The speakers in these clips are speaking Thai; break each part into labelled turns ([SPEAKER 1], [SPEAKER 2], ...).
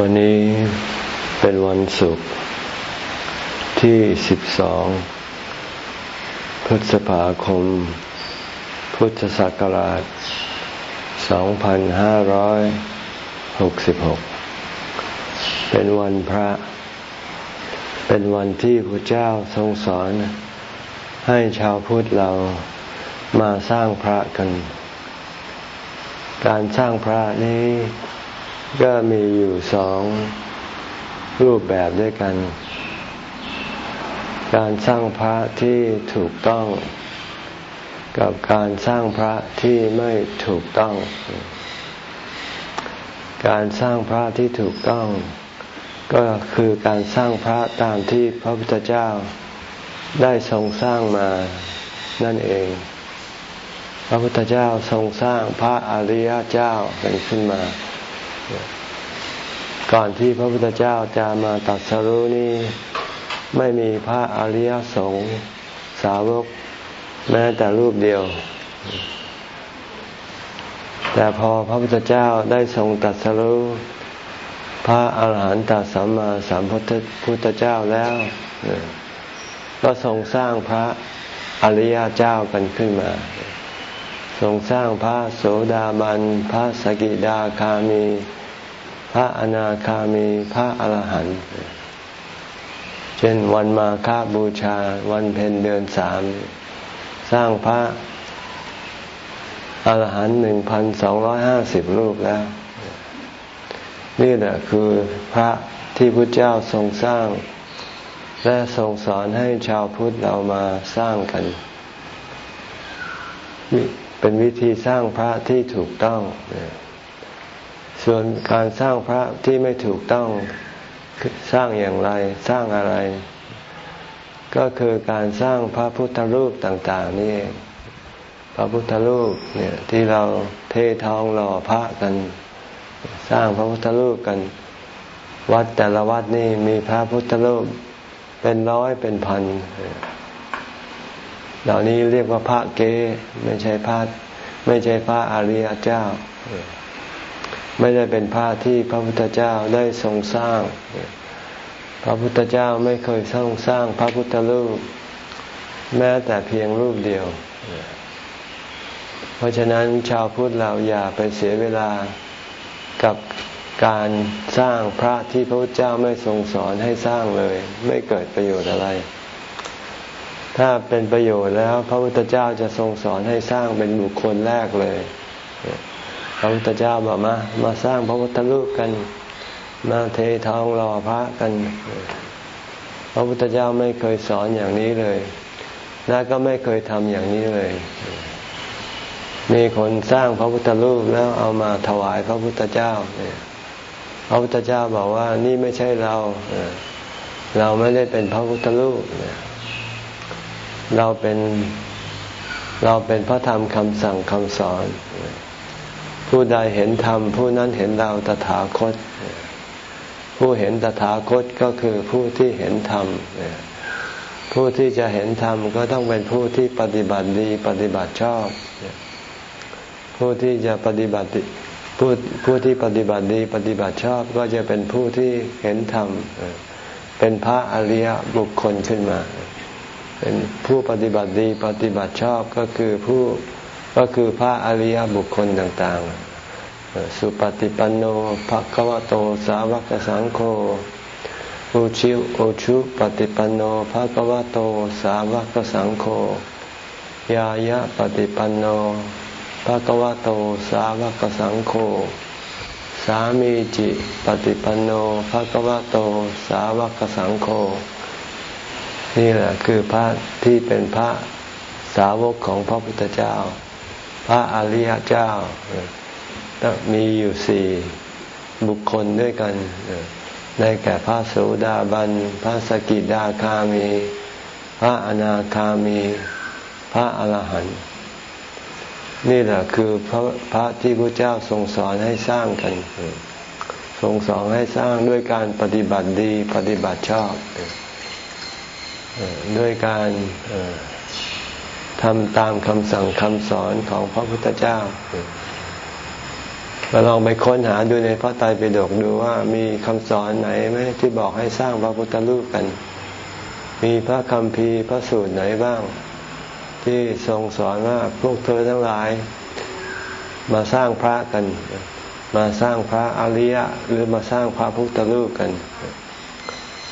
[SPEAKER 1] วันนี้เป็นวันศุกร์ที่ 12 พฤษภาคม พุทธศักราช 2566 เป็นวันพระ เป็นวันที่พระเจ้าทรงสอน ให้ชาวพุทธเรามาสร้างพระกัน การสร้างพระนี้ ก็มีอยู่สองรูปแบบด้วยกัน การสร้างพระที่ถูกต้อง กับการสร้างพระที่ไม่ถูกต้อง การสร้างพระที่ถูกต้อง ก็คือการสร้างพระตามที่พระพุทธเจ้าได้ทรงสร้างมานั่นเอง พระพุทธเจ้าทรงสร้างพระอริยเจ้าเป็นขึ้นมา ก่อนที่พระพุทธเจ้าจะมาตัดสรุนี้ ไม่มีพระอริยสงฆ์สาวกแม้แต่รูปเดียว แต่พอพระพุทธเจ้าได้ทรงตัดสรุพระอาหารหันตสัมมาสัมพุทธเจ้าแล้ว ก็ทรงสร้างพระอริยเจ้ากันขึ้นมา ทรงสร้างพระโสดาบัน พระสกิดาคามี พระอนาคามี พระอรหันต์ เช่นวันมาฆบูชา วันเพ็ญเดือนสาม สร้างพระอรหันต์หนึ่งพันสองร้อยห้าสิบรูปแล้ว นี่แหละคือพระที่พระเจ้าทรงสร้าง และทรงสอนให้ชาวพุทธเรามาสร้างกัน เป็นวิธีสร้างพระที่ถูกต้อง ส่วนการสร้างพระที่ไม่ถูกต้องสร้างอย่างไรสร้างอะไร ก็คือการสร้างพระพุทธรูปต่าง ๆ นี่พระพุทธรูปเนี่ยที่เราเททองหล่อพระกัน สร้างพระพุทธรูปกัน วัดแต่ละวัดนี่มีพระพุทธรูปเป็นร้อยเป็นพันเเหล่านี้เรียกว่าพระเกไม่ใช่พระไม่ใช่พระอริยเจ้า ไม่ได้เป็นผ้าที่พระพุทธเจ้าได้ทรงสร้าง พระพุทธเจ้าไม่เคยทรงสร้างพระพุทธรูป แม้แต่เพียงรูปเดียว เพราะฉะนั้นชาวพุทธเราอย่าไปเสียเวลากับการสร้างพระที่พระพุทธเจ้าไม่ทรงสอนให้สร้างเลย ไม่เกิดประโยชน์อะไร ถ้าเป็นประโยชน์แล้ว พระพุทธเจ้าจะทรงสอนให้สร้างเป็นบุคคลแรกเลย พระพุทธเจ้าบอกมา มาสร้างพระพุทธรูปกัน มาเททองหล่อพระกัน พระพุทธเจ้าไม่เคยสอนอย่างนี้เลย และก็ไม่เคยทำอย่างนี้เลย มีคนสร้างพระพุทธรูปแล้วเอามาถวายพระพุทธเจ้าเนี่ยพระพุทธเจ้าบอกว่านี่ไม่ใช่เรา เราไม่ได้เป็นพระพุทธรูป เราเป็นเราเป็นพระธรรมคำสั่งคำสอน ผู้ใดเห็นธรรมผู้นั้นเห็นเราตถาคต ผู้เห็นตถาคตก็คือผู้ที่เห็นธรรมผู้ที่จะเห็นธรรมก็ต้องเป็นผู้ที่ปฏิบัติดีปฏิบัติชอบ ผู้ที่จะปฏิบัติผู้ผู้ที่ปฏิบัติดีปฏิบัติชอบก็จะเป็นผู้ที่เห็นธรรมเป็นพระอริยบุคคลขึ้นมา เป็นผู้ปฏิบัติดีปฏิบัติชอบก็คือผู้ก็คือพระอริยบุคคลต่างๆ สุปฏิปันโนภะคะวะโตสาวกสังโฆอุชิโอชุปฏิปันโนภะคะวะโตสาวกสังโฆยายะปฏิปันโนภะคะวะโตสาวกสังโฆสามีจิปฏิปันโนภะคะวะโตสาวกสังโฆ นี่แหละคือพระที่เป็นพระสาวกของพระพุทธเจ้า พระอริยเจ้ามีอยู่สี่บุคคลด้วยกัน ได้แก่พระโสดาบัน พระสกิดาคามี พระอนาคามี พระอรหันต์นี่แหละคือพระพระที่พระเจ้าทรงสอนให้สร้างกันทรงสอนให้สร้างด้วยการปฏิบัติดีปฏิบัติชอบ ด้วยการทำตามคำสั่งคำสอนของพระพุทธเจ้าเราลองไปค้นหาดูในพระไตรปิฎกดูว่ามีคำสอนไหนไหมที่บอกให้สร้างพระพุทธรูปกัน มีพระคัมภีร์พระสูตรไหนบ้าง ที่ทรงสอนว่าพวกเธอทั้งหลาย มาสร้างพระกัน มาสร้างพระอริยะ หรือมาสร้างพระพุทธรูปกัน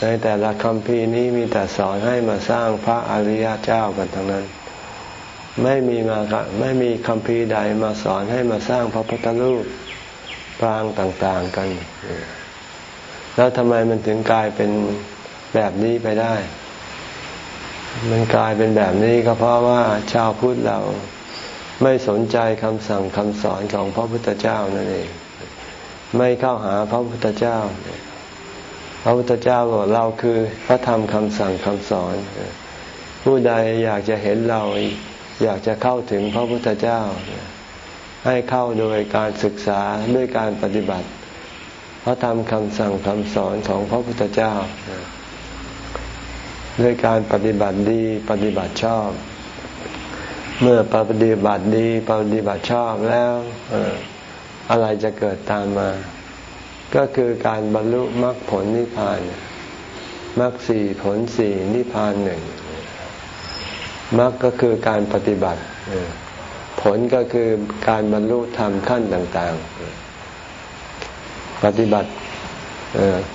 [SPEAKER 1] ในแต่ละคำพีนี้มีแต่สอนให้มาสร้างพระอริยเจ้ากันทั้งนั้น ไม่มีมาไม่มีคำพีใดมาสอนให้มาสร้างพระพุทธรูปปรางต่างๆกัน แล้วทำไมมันถึงกลายเป็นแบบนี้ไปได้ มันกลายเป็นแบบนี้ก็เพราะว่าชาวพุทธเราไม่สนใจคำสั่งคำสอนของพระพุทธเจ้านั่นเอง ไม่เข้าหาพระพุทธเจ้า พระพุทธเจ้าบอกเราคือพระธรรมคำสั่งคำสอน ผู้ใดอยากจะเห็นเราอยากจะเข้าถึงพระพุทธเจ้า ให้เข้าโดยการศึกษาด้วยการปฏิบัติ พระธรรมคำสั่งคำสอนของพระพุทธเจ้า ด้วยการปฏิบัติดีปฏิบัติชอบ เมื่อปฏิบัติดีปฏิบัติชอบแล้วอะไรจะเกิดตามมา ก็คือการบรรลุมรรคผลนิพพานมรรคสี่ผลสี่นิพพานหนึ่งมรรคก็คือการปฏิบัติ ผลก็คือการบรรลุธรรมขั้นต่าง ๆ ปฏิบัติ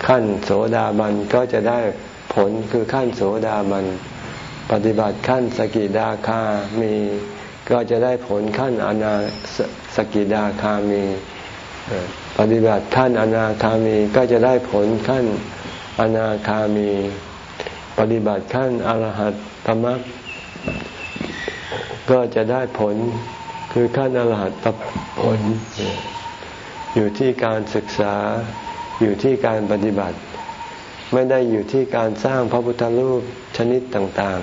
[SPEAKER 1] ขั้นโสดาบันก็จะได้ผลคือขั้นโสดาบัน ปฏิบัติขั้นสกิดาคามี ก็จะได้ผลขั้นอนาสกิดาคามี ปฏิบัติขั้นอนาคามีก็จะได้ผลขั้นอนาคามี ปฏิบัติขั้นอรหัตตมรรคก็จะได้ผลคือขั้นอรหัตตผล อยู่ที่การศึกษาอยู่ที่การปฏิบัติ ไม่ได้อยู่ที่การสร้างพระพุทธรูปชนิดต่าง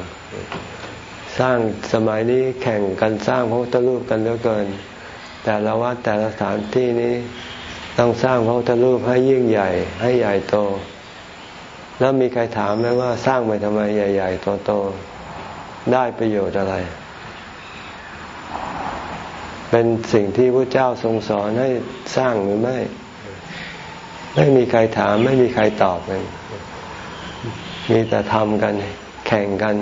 [SPEAKER 1] ๆ สร้างสมัยนี้แข่งกันสร้างพระพุทธรูปกันเหลือเกิน แต่ละวัดแต่ละสถานที่นี้ต้องสร้างพระพุทธรูปให้ยิ่งใหญ่ ให้ใหญ่โต แล้วมีใครถามไหมว่าสร้างไปทำไมใหญ่ ๆ โตๆได้ประโยชน์อะไร เป็นสิ่งที่พระเจ้าทรงสอนให้สร้างหรือไม่ ไม่มีใครถาม ไม่มีใครตอบกันมีแต่ทำกันแข่งกัน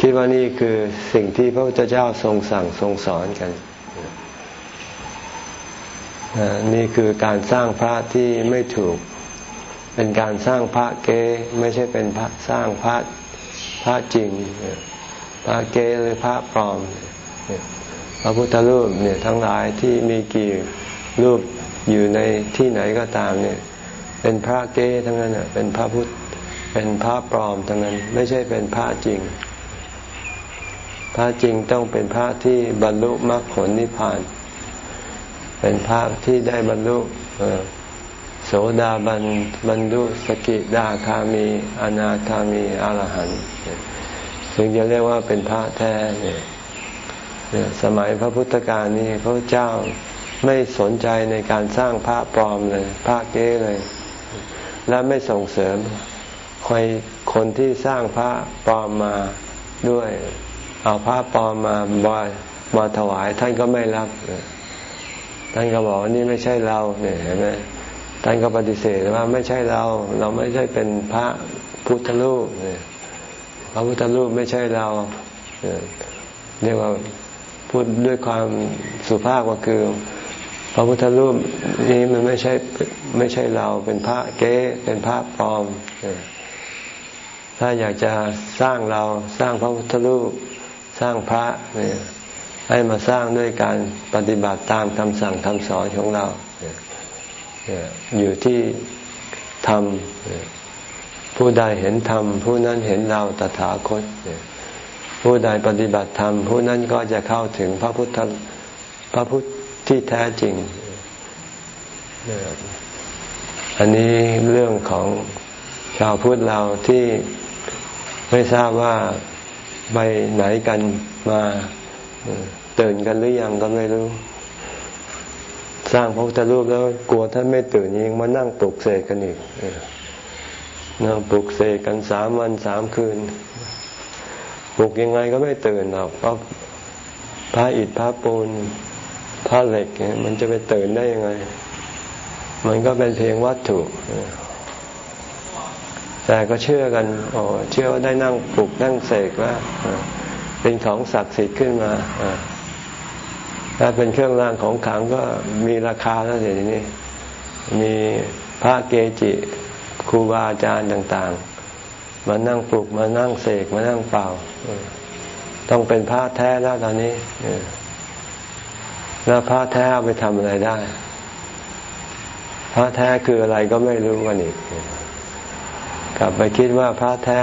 [SPEAKER 1] คิดว่านี่คือสิ่งที่พระพุทธเจ้าทรงสั่งทรงสอนกัน นี่คือการสร้างพระที่ไม่ถูก เป็นการสร้างพระเกไม่ใช่เป็นพระสร้างพระพระจริง พระเกหรือพระปลอม พระพุทธรูปเนี่ยทั้งหลายที่มีกี่รูปอยู่ในที่ไหนก็ตามเนี่ย เป็นพระเก้ทั้งนั้นเป็นพระพุทธเป็นพระปลอมทั้งนั้นไม่ใช่เป็นพระจริง พระจริงต้องเป็นพระที่บรรลุมรรคผลนิพพาน เป็นพระที่ได้บรรลุโสดาบันบรรลุสกิดาคามีอนาคามีอรหันต์ถึงจะเรียกว่าเป็นพระแท้เนี่ยสมัยพระพุทธการนี้พระเจ้าไม่สนใจในการสร้างพระปลอมเลย พระเก้เลย และไม่ส่งเสริมคอยคนที่สร้างพระปลอมมาด้วย เอาพระปลอมมาบอยมาถวายท่านก็ไม่รับ ท่านก็บอกว่านี่ไม่ใช่เราเนี่ยเห็นไหมท่านก็ปฏิเสธว่าไม่ใช่เรา เราไม่ใช่เป็นพระพุทธรูปเนี่ยพระพุทธรูปไม่ใช่เราเรียกว่าพูดด้วยความสุภาพก็คือ พระพุทธรูปนี้มันไม่ใช่ไม่ใช่เราเป็นพระเก๊เป็นพระปลอม ถ้าอยากจะสร้างเราสร้างพระพุทธรูปสร้างพระเนี่ย ให้มาสร้างด้วยการปฏิบัติตามคำสั่งคำสอนของเรา อยู่ที่ธรรมผู้ใดเห็นธรรมผู้นั้นเห็นเราตถาคต ผู้ใดปฏิบัติธรรมผู้นั้นก็จะเข้าถึงพระพุทธพระพุทธที่แท้จริง อันนี้เรื่องของชาวพุทธเราที่ไม่ทราบว่าไปไหนกันมา ตื่นกันหรือยังก็ไม่รู้ สร้างพระพุทธรูปแล้วกลัวท่านไม่ตื่นยิงมานั่งปลุกเสกกันอีกนั่งปลุกเสกกันสามวันสามคืนปลุกยังไงก็ไม่ตื่นหรอกเพราะพระอิฐพระปูนผ้าเหล็กมันจะไปตื่นได้ยังไง มันก็เป็นเพียงวัตถุ แต่ก็เชื่อกันโอ้เชื่อว่าได้นั่งปลุกนั่งเสกว่า เป็นของศักดิ์สิทธิ์ขึ้นมาถ้าเป็นเครื่องรางของขลังก็มีราคาแล้วเดี๋ยวนี้ มีพระเกจิครูบาอาจารย์ต่าง ๆ มานั่งปลุกมานั่งเสกมานั่งเป่า ต้องเป็นพระแท้แล้วตอนนี้แล้วพระแท้เอาไปทำอะไรได้ พระแท้คืออะไรก็ไม่รู้กันอีกกลับไปคิดว่าพระแท้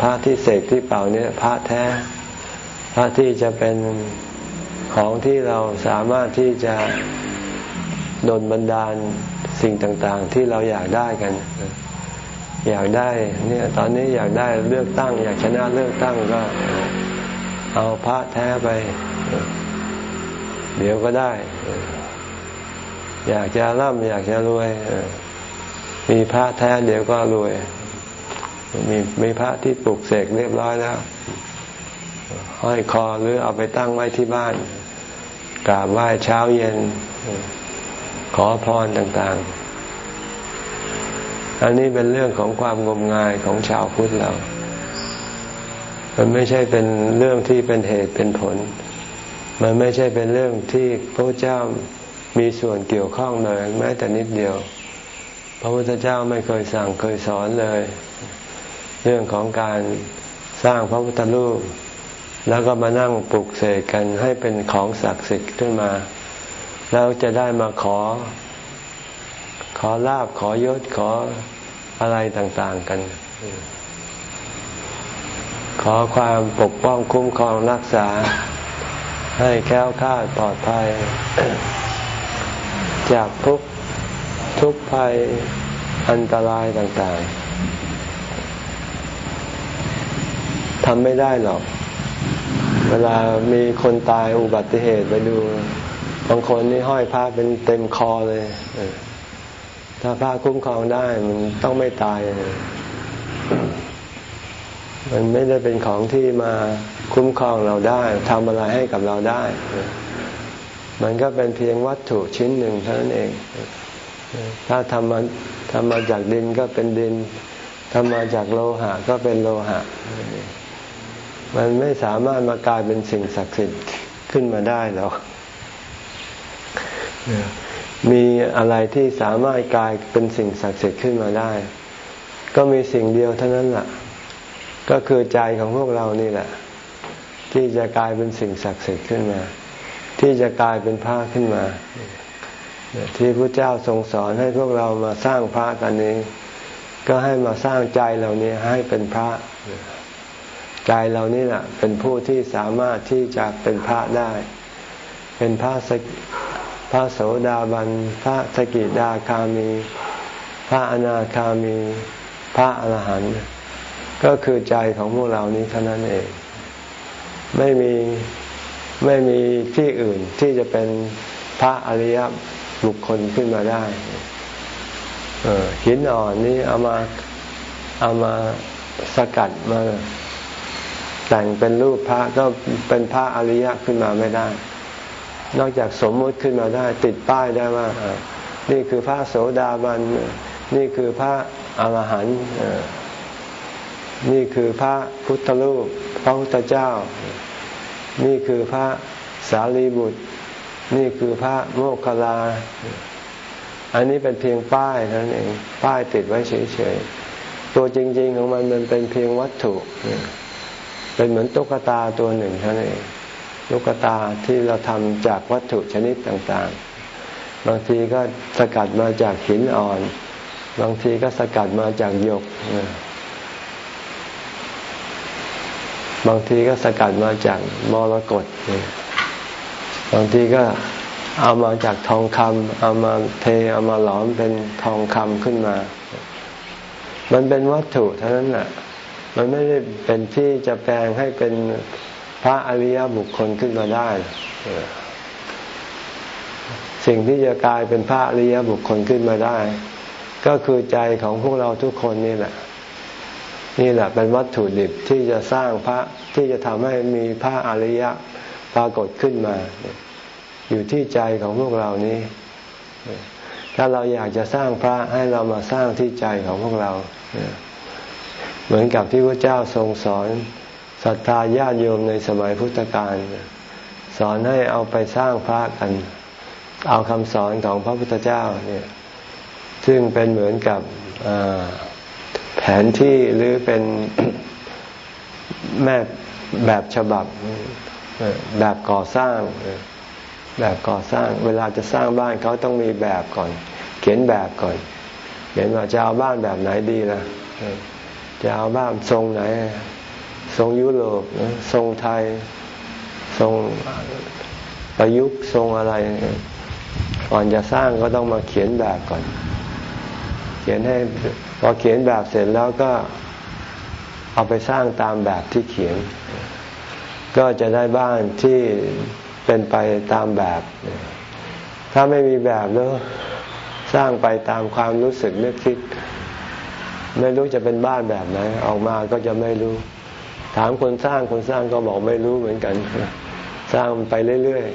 [SPEAKER 1] พระที่เสกที่เป่าเนี่ยพระแท้ พระที่จะเป็นของที่เราสามารถที่จะดนบันดาลสิ่งต่างๆ ที่เราอยากได้กัน อยากได้เนี่ยตอนนี้อยากได้เลือกตั้ง อยากชนะเลือกตั้งก็เอาพระแท้ไป เดี๋ยวก็ได้ อยากจะร่ำอยากจะรวยมีพระแท้เดี๋ยวก็รวย มีมีพระที่ปลุกเสกเรียบร้อยแล้ว ห้อยคอหรือเอาไปตั้งไว้ที่บ้านกราบไหว้เช้าเย็น ขอพรต่างๆ อันนี้เป็นเรื่องของความงมงายของชาวพุทธเรา มันไม่ใช่เป็นเรื่องที่เป็นเหตุเป็นผล มันไม่ใช่เป็นเรื่องที่พระเจ้ามีส่วนเกี่ยวข้องเลย แม้แต่นิดเดียว พระพุทธเจ้าไม่เคยสั่งเคยสอนเลย เรื่องของการสร้างพระพุทธรูป แล้วก็มานั่งปลุกเสกกันให้เป็นของศักดิ์สิทธิ์ขึ้นมา แล้วจะได้มาขอ ขอลาบขอยศขออะไรต่าง ๆกัน ขอความปกป้องคุ้มครองรักษา ให้แค้วคาดปลอดภัย จากทุกทุกภัยอันตรายต่าง ๆทำไม่ได้หรอก เวลามีคนตายอุบัติเหตุไปดู บางคนนี่ห้อยผ้าเป็นเต็มคอเลยถ้าผ้าคุ้มครองได้มันต้องไม่ตาย มันไม่ได้เป็นของที่มาคุ้มครองเราได้ทำอะไรให้กับเราได้ มันก็เป็นเพียงวัตถุชิ้นหนึ่งเท่านั้นเอง ถ้าทำมาทำมาจากดินก็เป็นดินทำมาจากโลหะก็เป็นโลหะ มันไม่สามารถมากลายเป็นสิ่งศักดิ์สิทธิ์ขึ้นมาได้หรอกมีอะไรที่สามารถกลายเป็นสิ่งศักดิ์สิทธิ์ขึ้นมาได้ ก็มีสิ่งเดียวเท่านั้นแหละก็คือใจของพวกเรานี่แหละ ที่จะกลายเป็นสิ่งศักดิ์สิทธิ์ขึ้นมา ที่จะกลายเป็นพระขึ้นมา ที่พระเจ้าทรงสอนให้พวกเรามาสร้างพระกันนี้ ก็ให้มาสร้างใจเหล่านี้ให้เป็นพระ ใจเรานี่แหละเป็นผู้ที่สามารถที่จะเป็นพระได้ เป็นพระสพระโสดาบัน พระสกิดาคามี พระอนาคามี พระอรหันต์ก็คือใจของพวกเรานี้เท่านั้นเอง ไม่มีไม่มีที่อื่นที่จะเป็นพระอริยบุคคลขึ้นมาได้หินอ่อนนี่เอามาเอามาสกัดมา แต่งเป็นรูปพระก็เป็นพระอริยะขึ้นมาไม่ได้ นอกจากสมมุติขึ้นมาได้ ติดป้ายได้ว่า นี่คือพระโสดาบัน นี่คือพระอรหันต์นี่คือพระพุทธรูปพระพุทธเจ้า นี่คือพระสารีบุตร นี่คือพระโมคคัลลา อันนี้เป็นเพียงป้ายนั่นเอง ป้ายติดไว้เฉยๆ ตัวจริง ๆ ของมันมันเป็นเพียงวัตถุ เป็นเหมือนตุ๊กตาตัวหนึ่งเท่านั้นเองตุ๊กตาที่เราทำจากวัตถุชนิดต่างๆ บางทีก็สกัดมาจากหินอ่อน บางทีก็สกัดมาจากหยก บางทีก็สกัดมาจากมรกตบางทีก็เอามาจากทองคำเอามาเทเอามาหลอมเป็นทองคำขึ้นมา มันเป็นวัตถุเท่านั้นแหละ มันไม่ได้เป็นที่จะแปลงให้เป็นพระอริยบุคคลขึ้นมาได้ สิ่งที่จะกลายเป็นพระอริยบุคคลขึ้นมาได้ ก็คือใจของพวกเราทุกคนนี่แหละ นี่แหละเป็นวัตถุดิบที่จะสร้างพระที่จะทำให้มีพระอริยะปรากฏขึ้นมา อยู่ที่ใจของพวกเรานี้ ถ้าเราอยากจะสร้างพระให้เรามาสร้างที่ใจของพวกเรา เหมือนกับที่พระเจ้าทรงสอนศรัทธาญาติโยมในสมัยพุทธกาลสอนให้เอาไปสร้างพระกัน เอาคำสอนของพระพุทธเจ้าเนี่ยซึ่งเป็นเหมือนกับแผนที่หรือเป็นแม่แบบฉบับแบบก่อสร้างแบบก่อสร้าง เวลาจะสร้างบ้านเขาต้องมีแบบก่อน เขียนแบบก่อนเขียนว่าจะเอาบ้านแบบไหนดีล่ะ จะเอาบ้านทรงไหน ทรงยุโรปทรงไทย ทรงประยุกต์ทรงอะไร ก่อนจะสร้างก็ต้องมาเขียนแบบก่อน เขียนให้พอเขียนแบบเสร็จแล้วก็เอาไปสร้างตามแบบที่เขียน ก็จะได้บ้านที่เป็นไปตามแบบ ถ้าไม่มีแบบแล้วสร้างไปตามความรู้สึกนึกคิด ไม่รู้จะเป็นบ้านแบบไหนออกมาก็จะไม่รู้ ถามคนสร้างคนสร้างก็บอกไม่รู้เหมือนกัน สร้างไปเรื่อย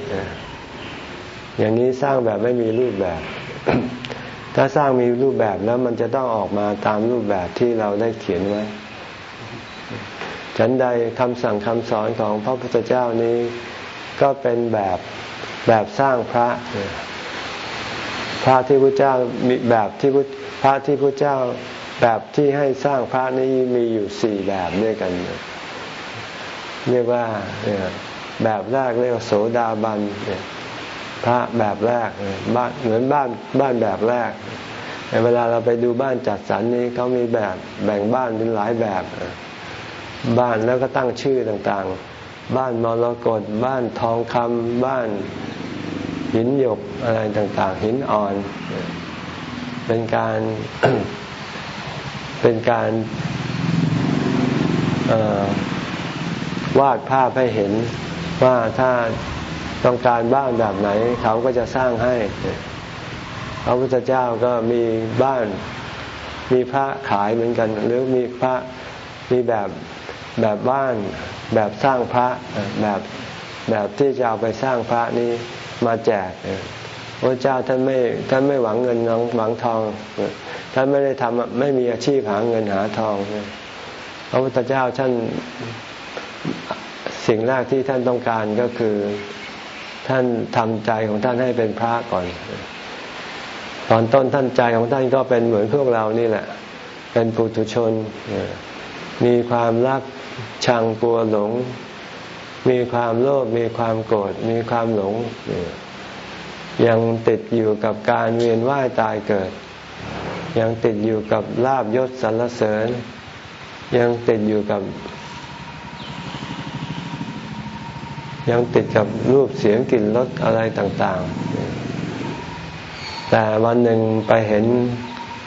[SPEAKER 1] ๆอย่างนี้สร้างแบบไม่มีรูปแบบ ถ้าสร้างมีรูปแบบแล้วมันจะต้องออกมาตามรูปแบบที่เราได้เขียนไว้ฉันใดคำสั่งคำสอนของพระพุทธเจ้านี้ก็เป็นแบบแบบสร้างพระ พระที่พระเจ้ามีแบบที่พระที่พระเจ้า แบบที่ให้สร้างพระนี้มีอยู่สี่แบบด้วยกัน เรียกว่าแบบแรกเรียกว่าโสดาบันพระแบบแรกบ้านเหมือนบ้านบ้านแบบแรกเวลาเราไปดูบ้านจัดสรรนี้เขามีแบบแบ่งบ้านเป็นหลายแบบบ้านแล้วก็ตั้งชื่อต่างๆ บ้านมรกตบ้านทองคำบ้านหินหยกอะไรต่างๆ หินอ่อน เป็นการ เป็นการวาดภาพให้เห็นว่าถ้าต้องการบ้านแบบไหน เขาก็จะสร้างให้พระพุทธเจ้าก็มีบ้านมีพระขายเหมือนกัน หรือมีพระมีแบบแบบบ้าน แบบสร้างพระแบบแบบที่จะเอาไปสร้างพระนี้มาแจก พระเจ้าท่านไม่ท่านไม่หวังเงินหวังทอง ท่านไม่ได้ทำไม่มีอาชีพหาเงินหาทองพระพุทธเจ้าท่านสิ่งแรกที่ท่านต้องการก็คือ ท่านทำใจของท่านให้เป็นพระก่อน ตอนต้นท่านใจของท่านก็เป็นเหมือนพวกเรานี่แหละ เป็นปุถุชน มีความรักชังกลัวหลง มีความโลภมีความโกรธมีความหลง ยังติดอยู่กับการเวียนว่ายตายเกิด ยังติดอยู่กับลาบยศสรรเสริญ ยังติดอยู่กับ ยังติดกับรูปเสียงกลิ่นรสอะไรต่าง ๆ แต่วันหนึ่งไปเห็น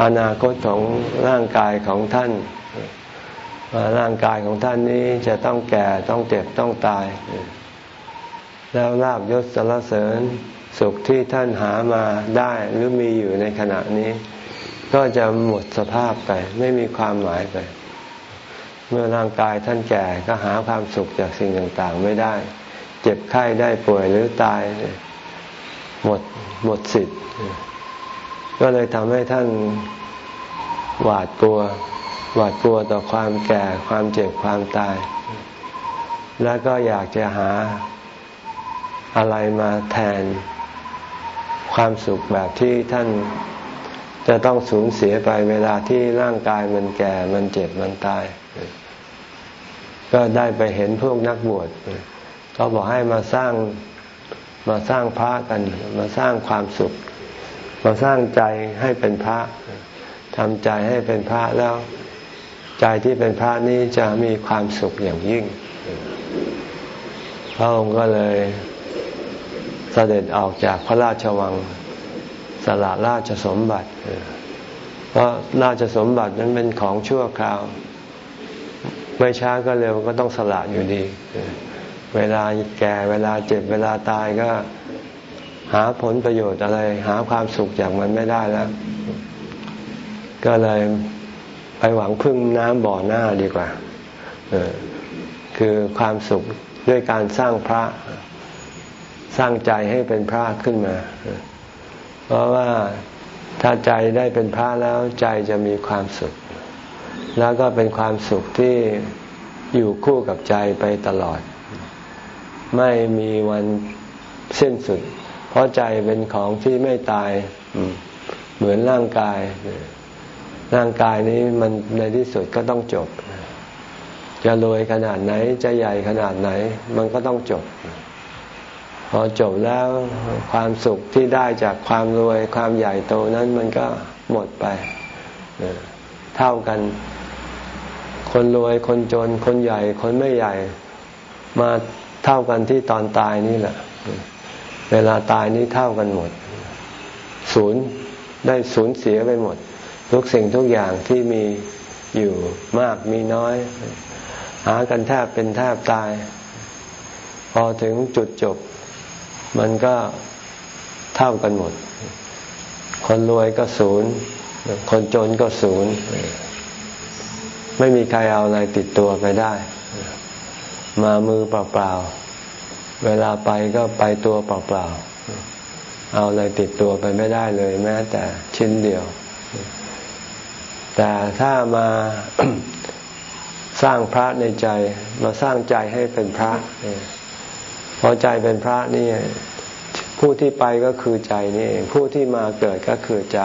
[SPEAKER 1] อนาคตของร่างกายของท่านร่างกายของท่านนี้จะต้องแก่ต้องเจ็บต้องตาย แล้วลาบยศสารเสริญ สุขที่ท่านหามาได้หรือมีอยู่ในขณะนี้ ก็จะหมดสภาพไป ไม่มีความหมายไป เมื่อร่างกายท่านแก่ก็หาความสุขจากสิ่งต่างๆ ไม่ได้ เจ็บไข้ได้ป่วยหรือตาย หมดหมดสิทธิ์ ก็เลยทำให้ท่านหวาดกลัว หวาดกลัวต่อความแก่ความเจ็บความตาย แล้วก็อยากจะหาอะไรมาแทน ความสุขแบบที่ท่านจะต้องสูญเสียไปเวลาที่ร่างกายมันแก่ มันเจ็บ มันตาย ก็ได้ไปเห็นพวกนักบวชเขาบอกให้มาสร้างมาสร้างพระกัน มาสร้างความสุข มาสร้างใจให้เป็นพระทำใจให้เป็นพระแล้ว ใจที่เป็นพระนี้จะมีความสุขอย่างยิ่ง พระองค์ก็เลย เสด็จออกจากพระราชวังสละราชสมบัติ เพราะราชสมบัตินั้นเป็นของชั่วคราว ไม่ช้าก็เร็วก็ต้องสละอยู่ดี เวลาแก่เวลาเจ็บเวลาตายก็หาผลประโยชน์อะไร หาความสุขจากมันไม่ได้แล้ว ก็เลยไปหวังพึ่งน้ำบ่อหน้าดีกว่าคือความสุขด้วยการสร้างพระ สร้างใจให้เป็นพระขึ้นมา เพราะว่าถ้าใจได้เป็นพระแล้วใจจะมีความสุข แล้วก็เป็นความสุขที่อยู่คู่กับใจไปตลอด ไม่มีวันสิ้นสุด เพราะใจเป็นของที่ไม่ตายเหมือนร่างกาย ร่างกายนี้มันในที่สุดก็ต้องจบ จะรวยขนาดไหนจะใหญ่ขนาดไหน มันก็ต้องจบ พอจบแล้วความสุขที่ได้จากความรวยความใหญ่โตนั้นมันก็หมดไป เท่ากัน คนรวยคนจน คนใหญ่คนไม่ใหญ่ มาเท่ากันที่ตอนตายนี่แหละ เวลาตายนี้เท่ากันหมด ศูนย์ได้สูญเสียไปหมด ทุกสิ่งทุกอย่างที่มีอยู่มากมีน้อย หากันแทบเป็นแทบตาย พอถึงจุดจบ มันก็เท่ากันหมด คนรวยก็ศูนย์ คนจนก็ศูนย์ ไม่มีใครเอาอะไรติดตัวไปได้ มามือเปล่าๆ เวลาไปก็ไปตัวเปล่าๆ เอาอะไรติดตัวไปไม่ได้เลย แม้แต่ชิ้นเดียว แต่ถ้ามาสร้างพระในใจ มาสร้างใจให้เป็นพระ พอใจเป็นพระนี่ผู้ที่ไปก็คือใจนี่เองผู้ที่มาเกิดก็คือใจ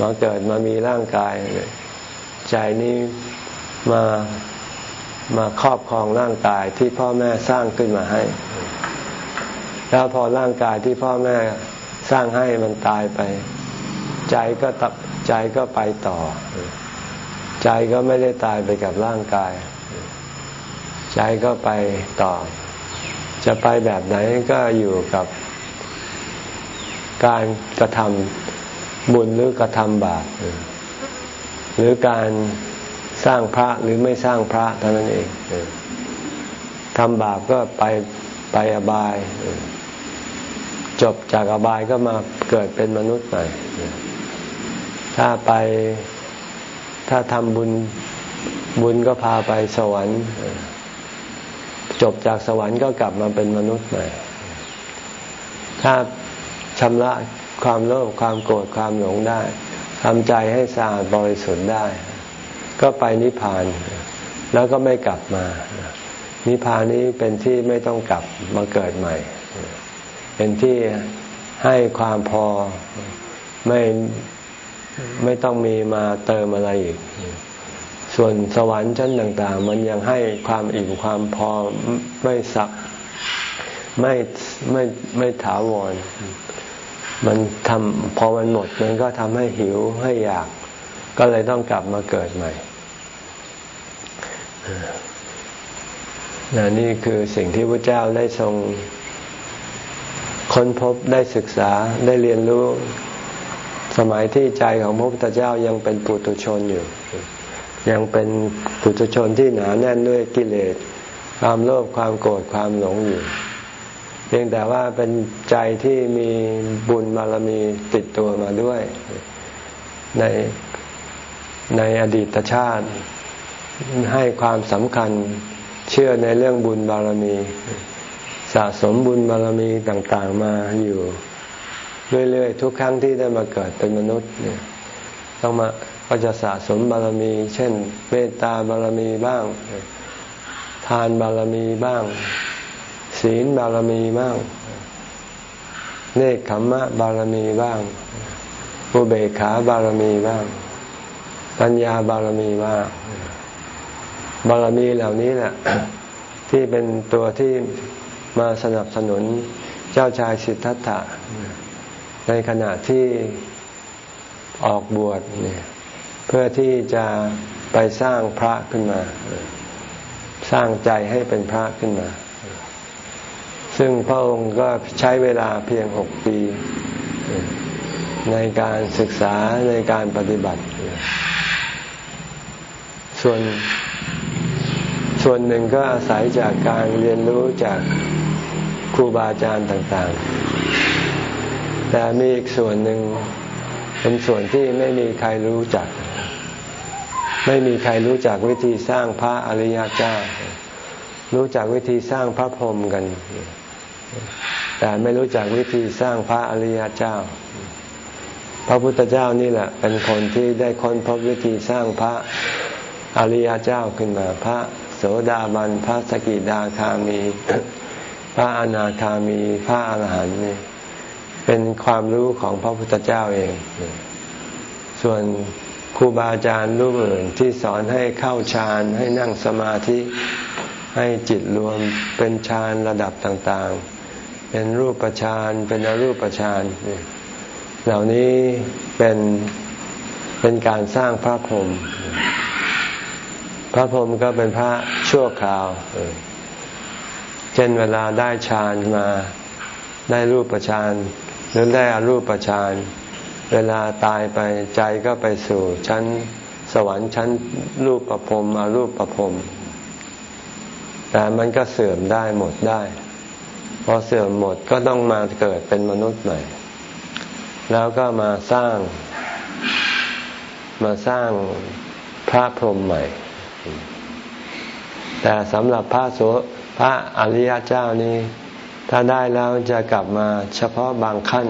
[SPEAKER 1] มาเกิดมามีร่างกาย ใจนี้มามาครอบครองร่างกายที่พ่อแม่สร้างขึ้นมาให้ แล้วพอร่างกายที่พ่อแม่สร้างให้มันตายไป ใจก็ตับใจก็ไปต่อ ใจก็ไม่ได้ตายไปกับร่างกาย ใจก็ไปต่อ จะไปแบบไหนก็อยู่กับการกระทำบุญหรือกระทำบาปหรือการสร้างพระหรือไม่สร้างพระเท่านั้นเองทำบาปก็ไปไปอบาย จบจากอบายก็มาเกิดเป็นมนุษย์ใหม่ถ้าไปถ้าทำบุญบุญก็พาไปสวรรค์ จบจากสวรรค์ก็กลับมาเป็นมนุษย์ใหม่ ถ้าชำระความโลภความโกรธความหลงได้ทำใจให้สะอาดบริสุทธิ์ได้ ก็ไปนิพพาน แล้วก็ไม่กลับมา นิพพานนี้เป็นที่ไม่ต้องกลับมาเกิดใหม่ เป็นที่ให้ความพอไม่ไม่ต้องมีมาเติมอะไรอีก ส่วนสวรรค์ชั้นต่าง ๆ มันยังให้ความอิ่มความพอไม่สักไม่ไม่ไม่ถาวร มันทำพอมันหมด มันก็ทำให้หิวให้อยาก ก็เลยต้องกลับมาเกิดใหม่นนี่คือสิ่งที่พระเจ้าได้ทรงค้นพบได้ศึกษาได้เรียนรู้ สมัยที่ใจของพระพุทธเจ้ายังเป็นปุถุชนอยู่ ยังเป็นปุถุชนที่หนาแน่นด้วยกิเลส ความโลภความโกรธความหลงอยู่ เพียงแต่ว่าเป็นใจที่มีบุญบารมีติดตัวมาด้วย ในในอดีตชาติ ให้ความสำคัญเชื่อในเรื่องบุญบารมี สะสมบุญบารมีต่าง ๆมาอยู่ เรื่อย ๆ ทุกครั้งที่ได้มาเกิดเป็นมนุษย์เนี่ยต้องมา ก็จะสะสมบารมี เช่น เมตตาบารมีบ้าง ทานบารมีบ้าง ศีลบารมีบ้าง เนคขมมะบารมีบ้างอุเบกขาบารมีบ้าง ปัญญาบารมีบ้าง บารมีเหล่านี้แหละที่เป็นตัวที่มาสนับสนุนเจ้าชายสิทธัตถะในขณะที่ออกบวชเนี่ย เพื่อที่จะไปสร้างพระขึ้นมา สร้างใจให้เป็นพระขึ้นมา ซึ่งพระองค์ก็ใช้เวลาเพียงหกปี ในการศึกษาในการปฏิบัติ ส่วนส่วนหนึ่งก็อาศัยจากการเรียนรู้จากครูบาอาจารย์ต่างๆ แต่มีอีกส่วนหนึ่งเป็นส่วนที่ไม่มีใครรู้จัก ไม่มีใครรู้จักวิธีสร้างพระอริยเจ้า รู้จักวิธีสร้างพระพรหมกัน แต่ไม่รู้จักวิธีสร้างพระอริยเจ้า พระพุทธเจ้านี่แหละ เป็นคนที่ได้ค้นพบวิธีสร้างพระอริยเจ้าขึ้นมา พระโสดาบัน พระสกิดาคามี พระอนาคามี พระอรหันต์นี่เป็นความรู้ของพระพุทธเจ้าเอง ส่วน ครูบาอาจารย์รูปอื่นที่สอนให้เข้าฌานให้นั่งสมาธิให้จิตรวมเป็นฌานระดับต่างๆ เป็นรูปฌานเป็นอรูปฌานเหล่านี้เป็นเป็นการสร้างพระพรหมพระพรหมก็เป็นพระชั่วคราว เช่นเวลาได้ฌานมาได้รูปฌานหรือได้อรูปฌาน เวลาตายไปใจก็ไปสู่ชั้นสวรรค์ชั้นรูปประพรมอรูปประพรมแต่มันก็เสื่อมได้หมดได้ พอเสื่อมหมดก็ต้องมาเกิดเป็นมนุษย์ใหม่ แล้วก็มาสร้าง มาสร้างพระพรหมใหม่ แต่สำหรับพระโสพระอริยเจ้านี้ ถ้าได้แล้วจะกลับมาเฉพาะบางขั้น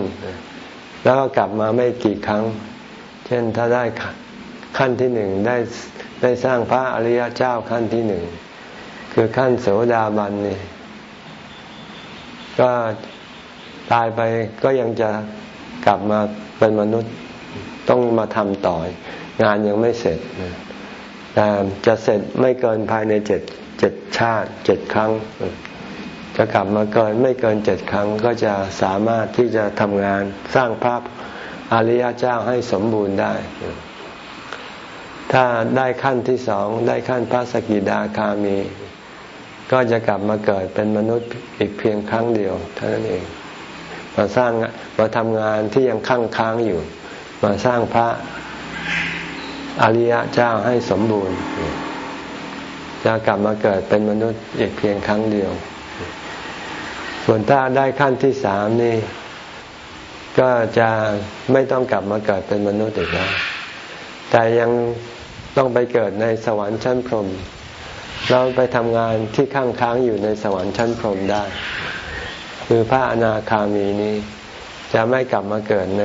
[SPEAKER 1] แล้วก็กลับมาไม่กี่ครั้ง เช่นถ้าได้ขั้นที่หนึ่งได้ได้สร้างพระอริยเจ้าขั้นที่หนึ่งคือขั้นโสดาบันนี่ก็ตายไปก็ยังจะกลับมาเป็นมนุษย์ต้องมาทำต่องานยังไม่เสร็จแต่จะเสร็จไม่เกินภายในเจ็ดเจ็ดชาติเจ็ดครั้ง จะกลับมาเกินไม่เกินเจ็ดครั้งก็จะสามารถที่จะทำงานสร้างภาพอริยเจ้าให้สมบูรณ์ได้ ถ้าได้ขั้นที่สองได้ขั้นพระสกิดาคามี ก็จะกลับมาเกิดเป็นมนุษย์อีกเพียงครั้งเดียวเท่านั้นเอง มาสร้างมาทำงานที่ยังค้างค้างอยู่ มาสร้างพระอริยเจ้าให้สมบูรณ์ จะกลับมาเกิดเป็นมนุษย์อีกเพียงครั้งเดียว ส่วนถ้าได้ขั้นที่สามนี่ ก็จะไม่ต้องกลับมาเกิดเป็นมนุษย์อีกแล้วแต่ยังต้องไปเกิดในสวรรค์ชั้นพรหมเราไปทำงานที่ข้างค้างอยู่ในสวรรค์ชั้นพรหมได้ คือพระอนาคามีนี้ จะไม่กลับมาเกิดใน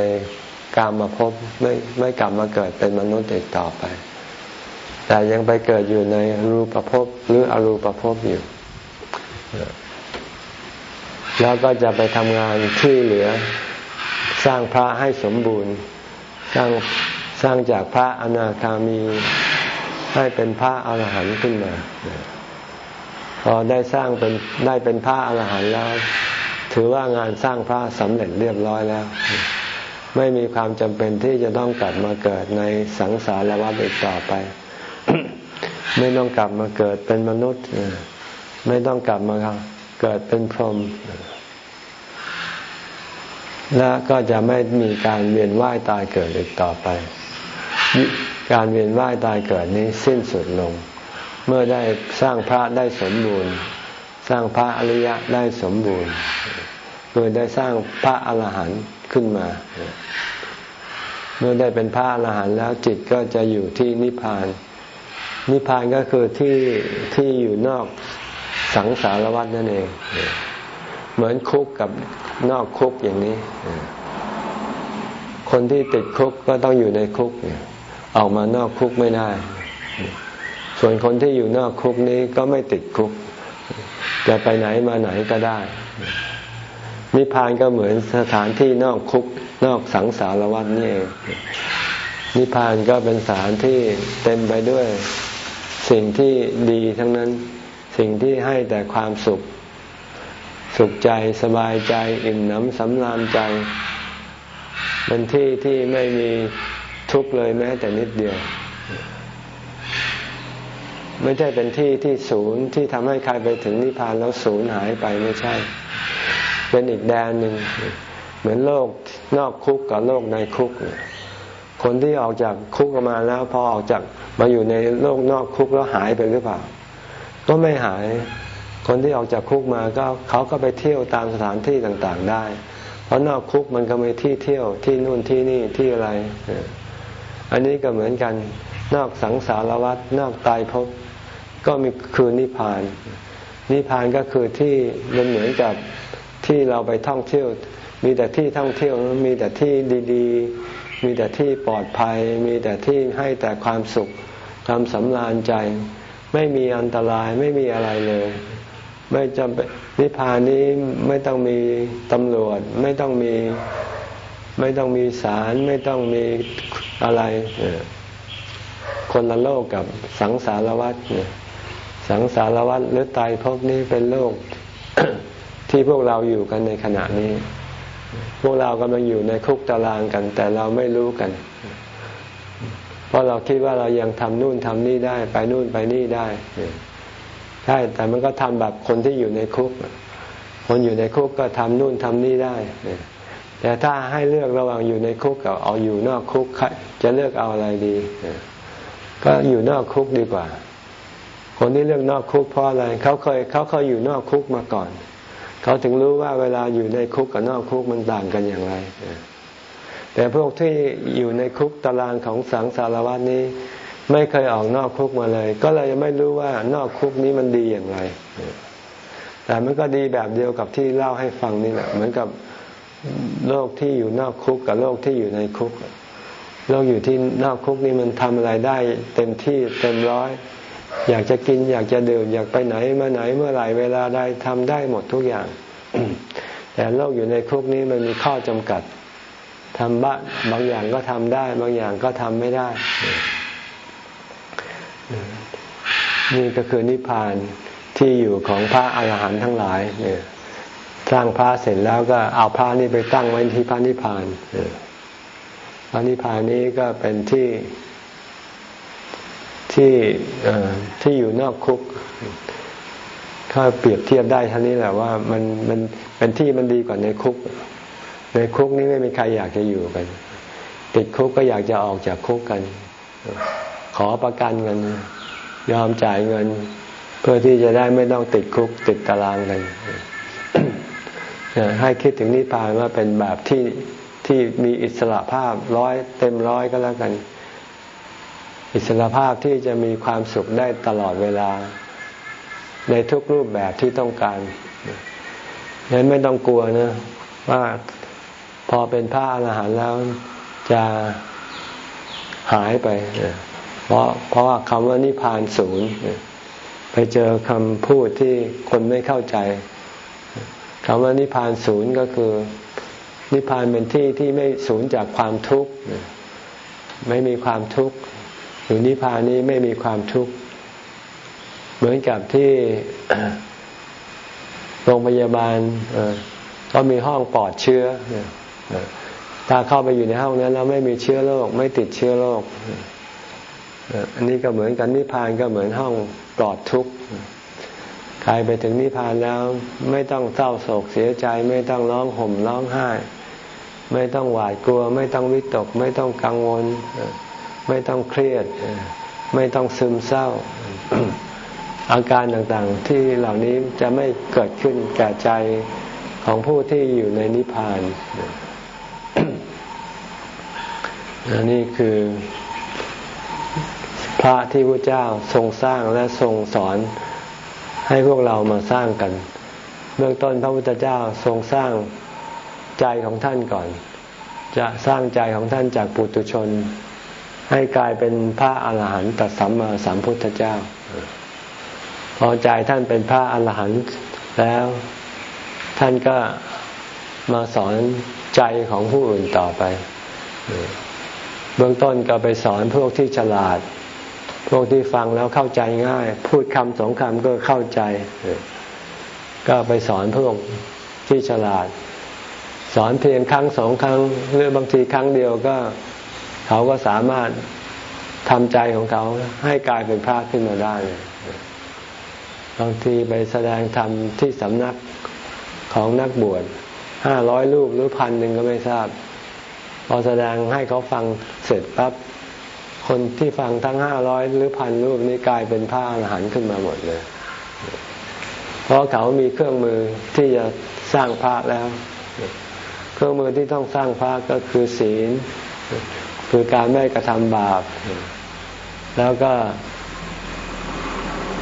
[SPEAKER 1] กามาพบไม่ไม่กลับมาเกิดเป็นมนุษย์อีกต่อไป แต่ยังไปเกิดอยู่ในรูปภพหรืออรูปภพอยู่ แล้วก็จะไปทำงานที่เหลือ สร้างพระให้สมบูรณ์ สร้างสร้างจากพระอนาคามีให้เป็นพระอาหารหันต์ขึ้นมา พอได้สร้างเป็นได้เป็นพระอาหารหันต์แล้ว ถือว่างานสร้างพระสำเร็จเรียบร้อยแล้ว ไม่มีความจำเป็นที่จะต้องกลับมาเกิดในสังสารวัฏอีกต่อไป ไม่ต้องกลับมาเกิดเป็นมนุษย์ ไม่ต้องกลับมา เกิดเป็นพรหมและก็จะไม่มีการเวียนว่ายตายเกิดอีกต่อไป การเวียนว่ายตายเกิดนี้สิ้นสุดลง เมื่อได้สร้างพระได้สมบูรณ์ สร้างพระอริยะได้สมบูรณ์โดยได้สร้างพระอรหันต์ขึ้นมา เมื่อได้เป็นพระอรหันต์แล้วจิตก็จะอยู่ที่นิพพาน นิพพานก็คือที่ที่อยู่นอก สังสารวัฏนั่นเอง เหมือนคุกกับนอกคุกอย่างนี้ คนที่ติดคุกก็ต้องอยู่ในคุกเออกมานอกคุกไม่ได้ ส่วนคนที่อยู่นอกคุกนี้ก็ไม่ติดคุก จะไปไหนมาไหนก็ได้ นิพพานก็เหมือนสถานที่นอกคุก นอกสังสารวัฏนี่เองนิพพานก็เป็นสถานที่เต็มไปด้วยสิ่งที่ดีทั้งนั้น สิ่งที่ให้แต่ความสุข สุขใจสบายใจ อิ่มหนำสำราญใจ เป็นที่ที่ไม่มีทุกข์เลยแม้แต่นิดเดียว ไม่ใช่เป็นที่ที่ศูนย์ที่ทำให้ใครไปถึงนิพพานแล้วศูนย์หายไปไม่ใช่ เป็นอีกแดนหนึ่งเหมือนโลกนอกคุกกับโลกในคุก คนที่ออกจากคุกมาแล้ว พอออกจากมาอยู่ในโลกนอกคุกแล้วหายไปหรือเปล่า ก็ไม่หาย คนที่ออกจากคุกมาก็เขาก็ไปเที่ยวตามสถานที่ต่างๆได้ เพราะนอกคุกมันก็มีที่เที่ยวที่นู่นที่นี่ที่อะไร อันนี้ก็เหมือนกันนอกสังสารวัฏนอกตายภพก็มีคือนิพพาน นิพพานก็คือที่มันเหมือนกับที่เราไปท่องเที่ยว มีแต่ที่ท่องเที่ยวมีแต่ที่ดีๆ มีแต่ที่ปลอดภัย มีแต่ที่ให้แต่ความสุขความสำราญใจ ไม่มีอันตรายไม่มีอะไรเลย ไม่จำเป็นนิพพานนี้ไม่ต้องมีตำรวจ ไม่ต้องมีไม่ต้องมีศาลไม่ต้องมีอะไร คนละโลกกับสังสารวัฏสังสารวัฏหรือตายภพนี้เป็นโลกที่พวกเราอยู่กันในขณะนี้ พวกเรากำลังอยู่ในคุกตารางกัน แต่เราไม่รู้กัน เพราะเราคิดว่าเรายังทำนู่นทำนี่ได้ ไปนู่นไปนี่ได้ใช่แต่มันก็ทำแบบคนที่อยู่ในคุก คนอยู่ในคุกก็ทำนู่นทำนี่ได้แต่ถ้าให้เลือกระหว่างอยู่ในคุกกับเอาอยู่นอกคุกจะเลือกเอาอะไรดีก็อยู่นอกคุกดีกว่า คนที่เลือกนอกคุกเพราะอะไรเขาเคยเขาเคยอยู่นอกคุกมาก่อน เขาถึงรู้ว่าเวลาอยู่ในคุกกับนอกคุกมันต่างกันอย่างไร แต่พวกที่อยู่ในคุกตารางของสังสารวัตนี้ ไม่เคยออกนอกคุกมาเลย ก็เลยไม่รู้ว่านอกคุกนี้มันดีอย่างไร แต่มันก็ดีแบบเดียวกับที่เล่าให้ฟังนี่แหละเหมือนกับโลกที่อยู่นอกคุกกับโลกที่อยู่ในคุก โลกอยู่ที่นอกคุกนี่มันทำอะไรได้ เต็มที่เต็มร้อยอยากจะกินอยากจะดื่มอยากไปไหนมาไหนเมื่อไหร่เวลาใดทำได้หมดทุกอย่าง แต่โลกอยู่ในคุกนี้มันมีข้อจำกัด ทำบ้าบางอย่างก็ทำได้ บางอย่างก็ทำไม่ได้ นี่ก็คือนิพพานที่อยู่ของพระอาหารหันต์ทั้งหลายเนี่ยสร้างพระเสร็จแล้วก็เอาพระนี่ไปตั้งไว้ที่พระนิพพานพระนิพพานนี้ก็เป็นที่ที่ที่อยู่นอกคุกถ้าเปรียบเทียบได้ท่านี้แหละว่ามันมันเป็นที่มันดีกว่าในคุก ในคุกนี้ไม่มีใครอยากจะอยู่กัน ติดคุกก็อยากจะออกจากคุกกัน ขอประกันเงิน ยอมจ่ายเงิน เพื่อที่จะได้ไม่ต้องติดคุกติดตารางกันให้คิดถึงนิพพานว่าเป็นแบบที่ที่มีอิสระภาพร้อยเต็มร้อยก็แล้วกัน อิสระภาพที่จะมีความสุขได้ตลอดเวลา ในทุกรูปแบบที่ต้องการนั้นไม่ต้องกลัวนะว่า พอเป็นพระอรหันต์แล้วจะหายไป เพราะเพราะว่าคำว่านิพานศูนย์ไปเจอคำพูดที่คนไม่เข้าใจคำว่านิพานศูนย์ก็คือ นิพานเป็นที่ที่ไม่ศูนย์จากความทุกข์ไม่มีความทุกข์หรือนิพพานนี้ไม่มีความทุกข์เหมือนกับที่โรงพยาบาลก็มีห้องปลอดเชื้อ ถ้าเข้าไปอยู่ในห้องนั้นแล้วไม่มีเชื้อโรคไม่ติดเชื้อโรคอันนี้ก็เหมือนกันนิพพานก็เหมือนห้องปลอดทุกข์ใครไปถึงนิพพานแล้ว ไม่ต้องเศร้าโศกเสียใจ ไม่ต้องร้องห่มร้องไห้ ไม่ต้องหวาดกลัว ไม่ต้องวิตก ไม่ต้องกังวล ไม่ต้องเครียด ไม่ต้องซึมเศร้า อาการต่างๆ ที่เหล่านี้จะไม่เกิดขึ้นแก่ใจของผู้ที่อยู่ในนิพพาน นี่คือพระที่พระเจ้าทรงสร้างและทรงสอนให้พวกเรามาสร้างกัน เบื้องต้นพระพุทธเจ้าทรงสร้างใจของท่านก่อน จะสร้างใจของท่านจากปุตุชน ให้กลายเป็นพระอาหารหันตสัมมาสัมพุทธเจ้า พอใจท่านเป็นพระอาหารหันต์แล้วท่านก็มาสอนใจของผู้อื่นต่อไป เบื้องต้นก็ไปสอนพวกที่ฉลาด พวกที่ฟังแล้วเข้าใจง่าย พูดคำสองคำก็เข้าใจ ก็ไปสอนพวกที่ฉลาด สอนเพียงครั้งสองครั้ง หรือบางทีครั้งเดียวก็ เขาก็สามารถทำใจของเขาให้กลายเป็นพระขึ้นมาได้ บางทีไปแสดงธรรมที่สำนักของนักบวชห้าร้อยรูปหรือพันหนึ่งก็ไม่ทราบ พอแสดงให้เขาฟังเสร็จปั๊บคนที่ฟังทั้งห้าร้อยหรือพันรูปนี้กลายเป็นพระอรหันต์ขึ้นมาหมดเลย เพราะเขามีเครื่องมือที่จะสร้างพระแล้ว เครื่องมือที่ต้องสร้างพระก็คือศีล คือการไม่กระทำบาป แล้วก็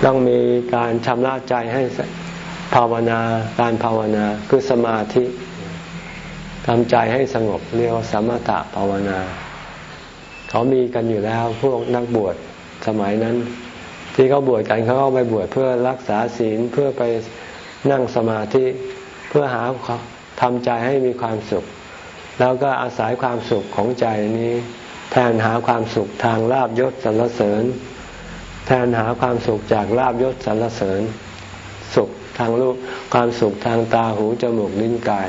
[SPEAKER 1] ต้องมีการชำระใจให้ภาวนาการภาวนาคือสมาธิ ทำใจให้สงบเรียกว่าสมถะภาวนา เขามีกันอยู่แล้วพวกนักบวชสมัยนั้น ที่เขาบวชกันเขาก็ไปบวชเพื่อรักษาศีลเพื่อไปนั่งสมาธิเพื่อหาทำใจให้มีความสุข แล้วก็อาศัยความสุขของใจนี้ แทนหาความสุขทางลาบยศสรรเสริญ แทนหาความสุขจากลาบยศสรรเสริญ สุขทางรูปความสุขทางตาหูจมูกลิ้นกาย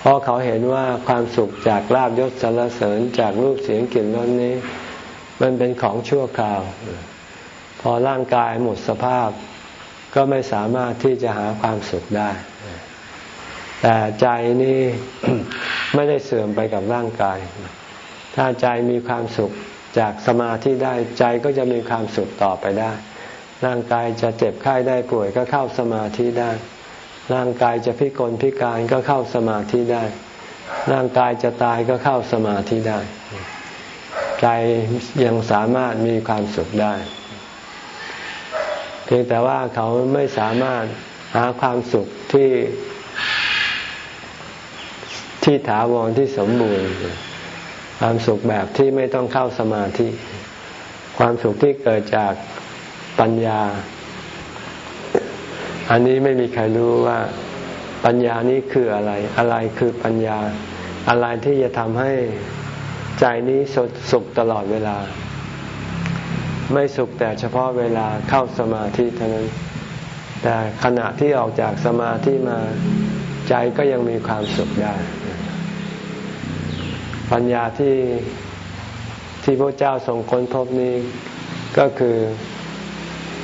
[SPEAKER 1] เพราะเขาเห็นว่าความสุขจากลาบยศสรรเสริญจากรูปเสียงกลิ่นรสนี้ มันเป็นของชั่วคราว พอร่างกายหมดสภาพ ก็ไม่สามารถที่จะหาความสุขได้ แต่ใจนี่ไม่ได้เสื่อมไปกับร่างกาย ถ้าใจมีความสุขจากสมาธิได้ใจก็จะมีความสุขต่อไปได้ ร่างกายจะเจ็บไข้ได้ป่วยก็เข้าสมาธิได้ ร่างกายจะพิกลพิการก็เข้าสมาธิได้ ร่างกายจะตายก็เข้าสมาธิได้ ใจยังสามารถมีความสุขได้ เพียงแต่ว่าเขาไม่สามารถหาความสุขที่ที่ถาวรที่สมบูรณ์ ความสุขแบบที่ไม่ต้องเข้าสมาธิ ความสุขที่เกิดจากปัญญา อันนี้ไม่มีใครรู้ว่าปัญญานี้คืออะไร อะไรคือปัญญา อะไรที่จะทำให้ใจนี้สุขตลอดเวลา ไม่สุขแต่เฉพาะเวลาเข้าสมาธิเท่านั้น แต่ขณะที่ออกจากสมาธิมาใจก็ยังมีความสุขได้ ปัญญาที่ที่พระเจ้าทรงค้นพบนี้ก็คือ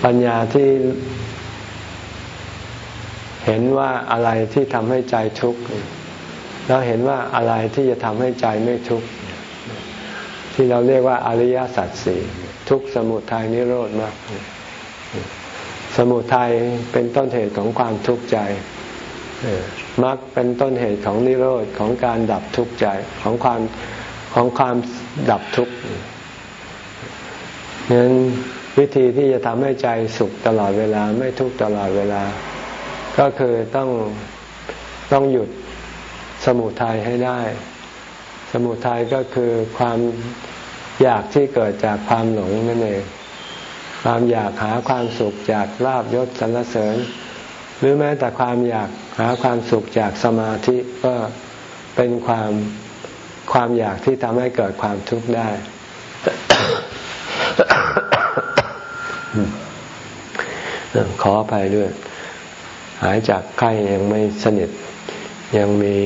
[SPEAKER 1] ปัญญาที่ เห็นว่าอะไรที่ทำให้ใจทุกข์แล้วเห็นว่าอะไรที่จะทำให้ใจไม่ทุกข์ที่เราเรียกว่าอริยสัจสี่ทุกสมุทัยนิโรธมาก สมุทัยเป็นต้นเหตุของความทุกข์ใจมรรคเป็นต้นเหตุของนิโรธของการดับทุกข์ใจของความของความดับทุกข์นั้นวิธีที่จะทำให้ใจสุขตลอดเวลาไม่ทุกข์ตลอดเวลา ก็คือต้องต้องหยุดสมุทัยให้ได้ สมุทัยก็คือความอยากที่เกิดจากความหลงนั่นเอง ความอยากหาความสุขจากลาบยศสรรเสริญ หรือแม้แต่ความอยากหาความสุขจากสมาธิก็เป็นความความอยากที่ทำให้เกิดความทุกข์ได้ ขออภัยด้วย หายจากไข้ยังไม่สนิท ยังมี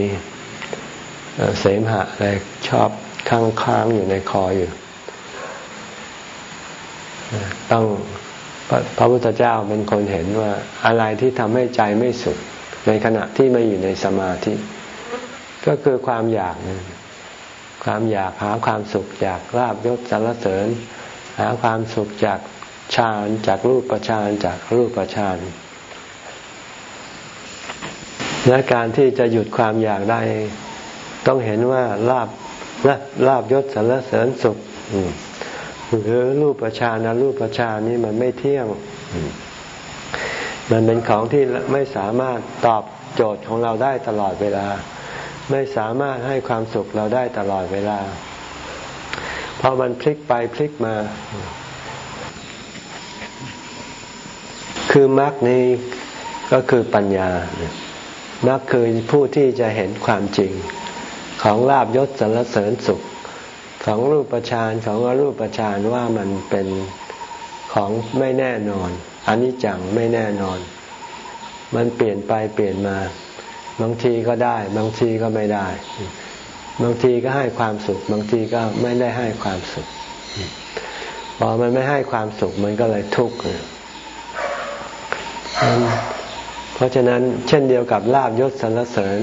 [SPEAKER 1] เสมหะอะไรชอบค้างๆอยู่ในคออยู่ ต้องพระพุทธเจ้าเป็นคนเห็นว่าอะไรที่ทำให้ใจไม่สุข ในขณะที่ไม่อยู่ในสมาธิ ก็คือความอยาก ความอยากหาความสุขจากลาบยศสรรเสริญ หาความสุขจากฌานจากรูปประฌานจากรูปประฌาน และการที่จะหยุดความอยากได้ ต้องเห็นว่าลาบนะลาบยศสรรเสริญสุขหรือรูปประชานะรูปประชานี้มันไม่เที่ยง มันเป็นของที่ไม่สามารถตอบโจทย์ของเราได้ตลอดเวลา ไม่สามารถให้ความสุขเราได้ตลอดเวลาพอมันพลิกไปพลิกมา คือมรรคนี้ก็คือปัญญา มรรคคือผู้ที่จะเห็นความจริง ของลาบยศสรรเสริญสุข ของรูปฌานของอรูปฌานว่ามันเป็นของไม่แน่นอนอนิจจังไม่แน่นอน มันเปลี่ยนไปเปลี่ยนมา บางทีก็ได้ บางทีก็ไม่ได้ บางทีก็ให้ความสุข บางทีก็ไม่ได้ให้ความสุขพอมันไม่ให้ความสุขมันก็เลยทุกข์ เพราะฉะนั้นเช่นเดียวกับลาบยศสรรเสริญ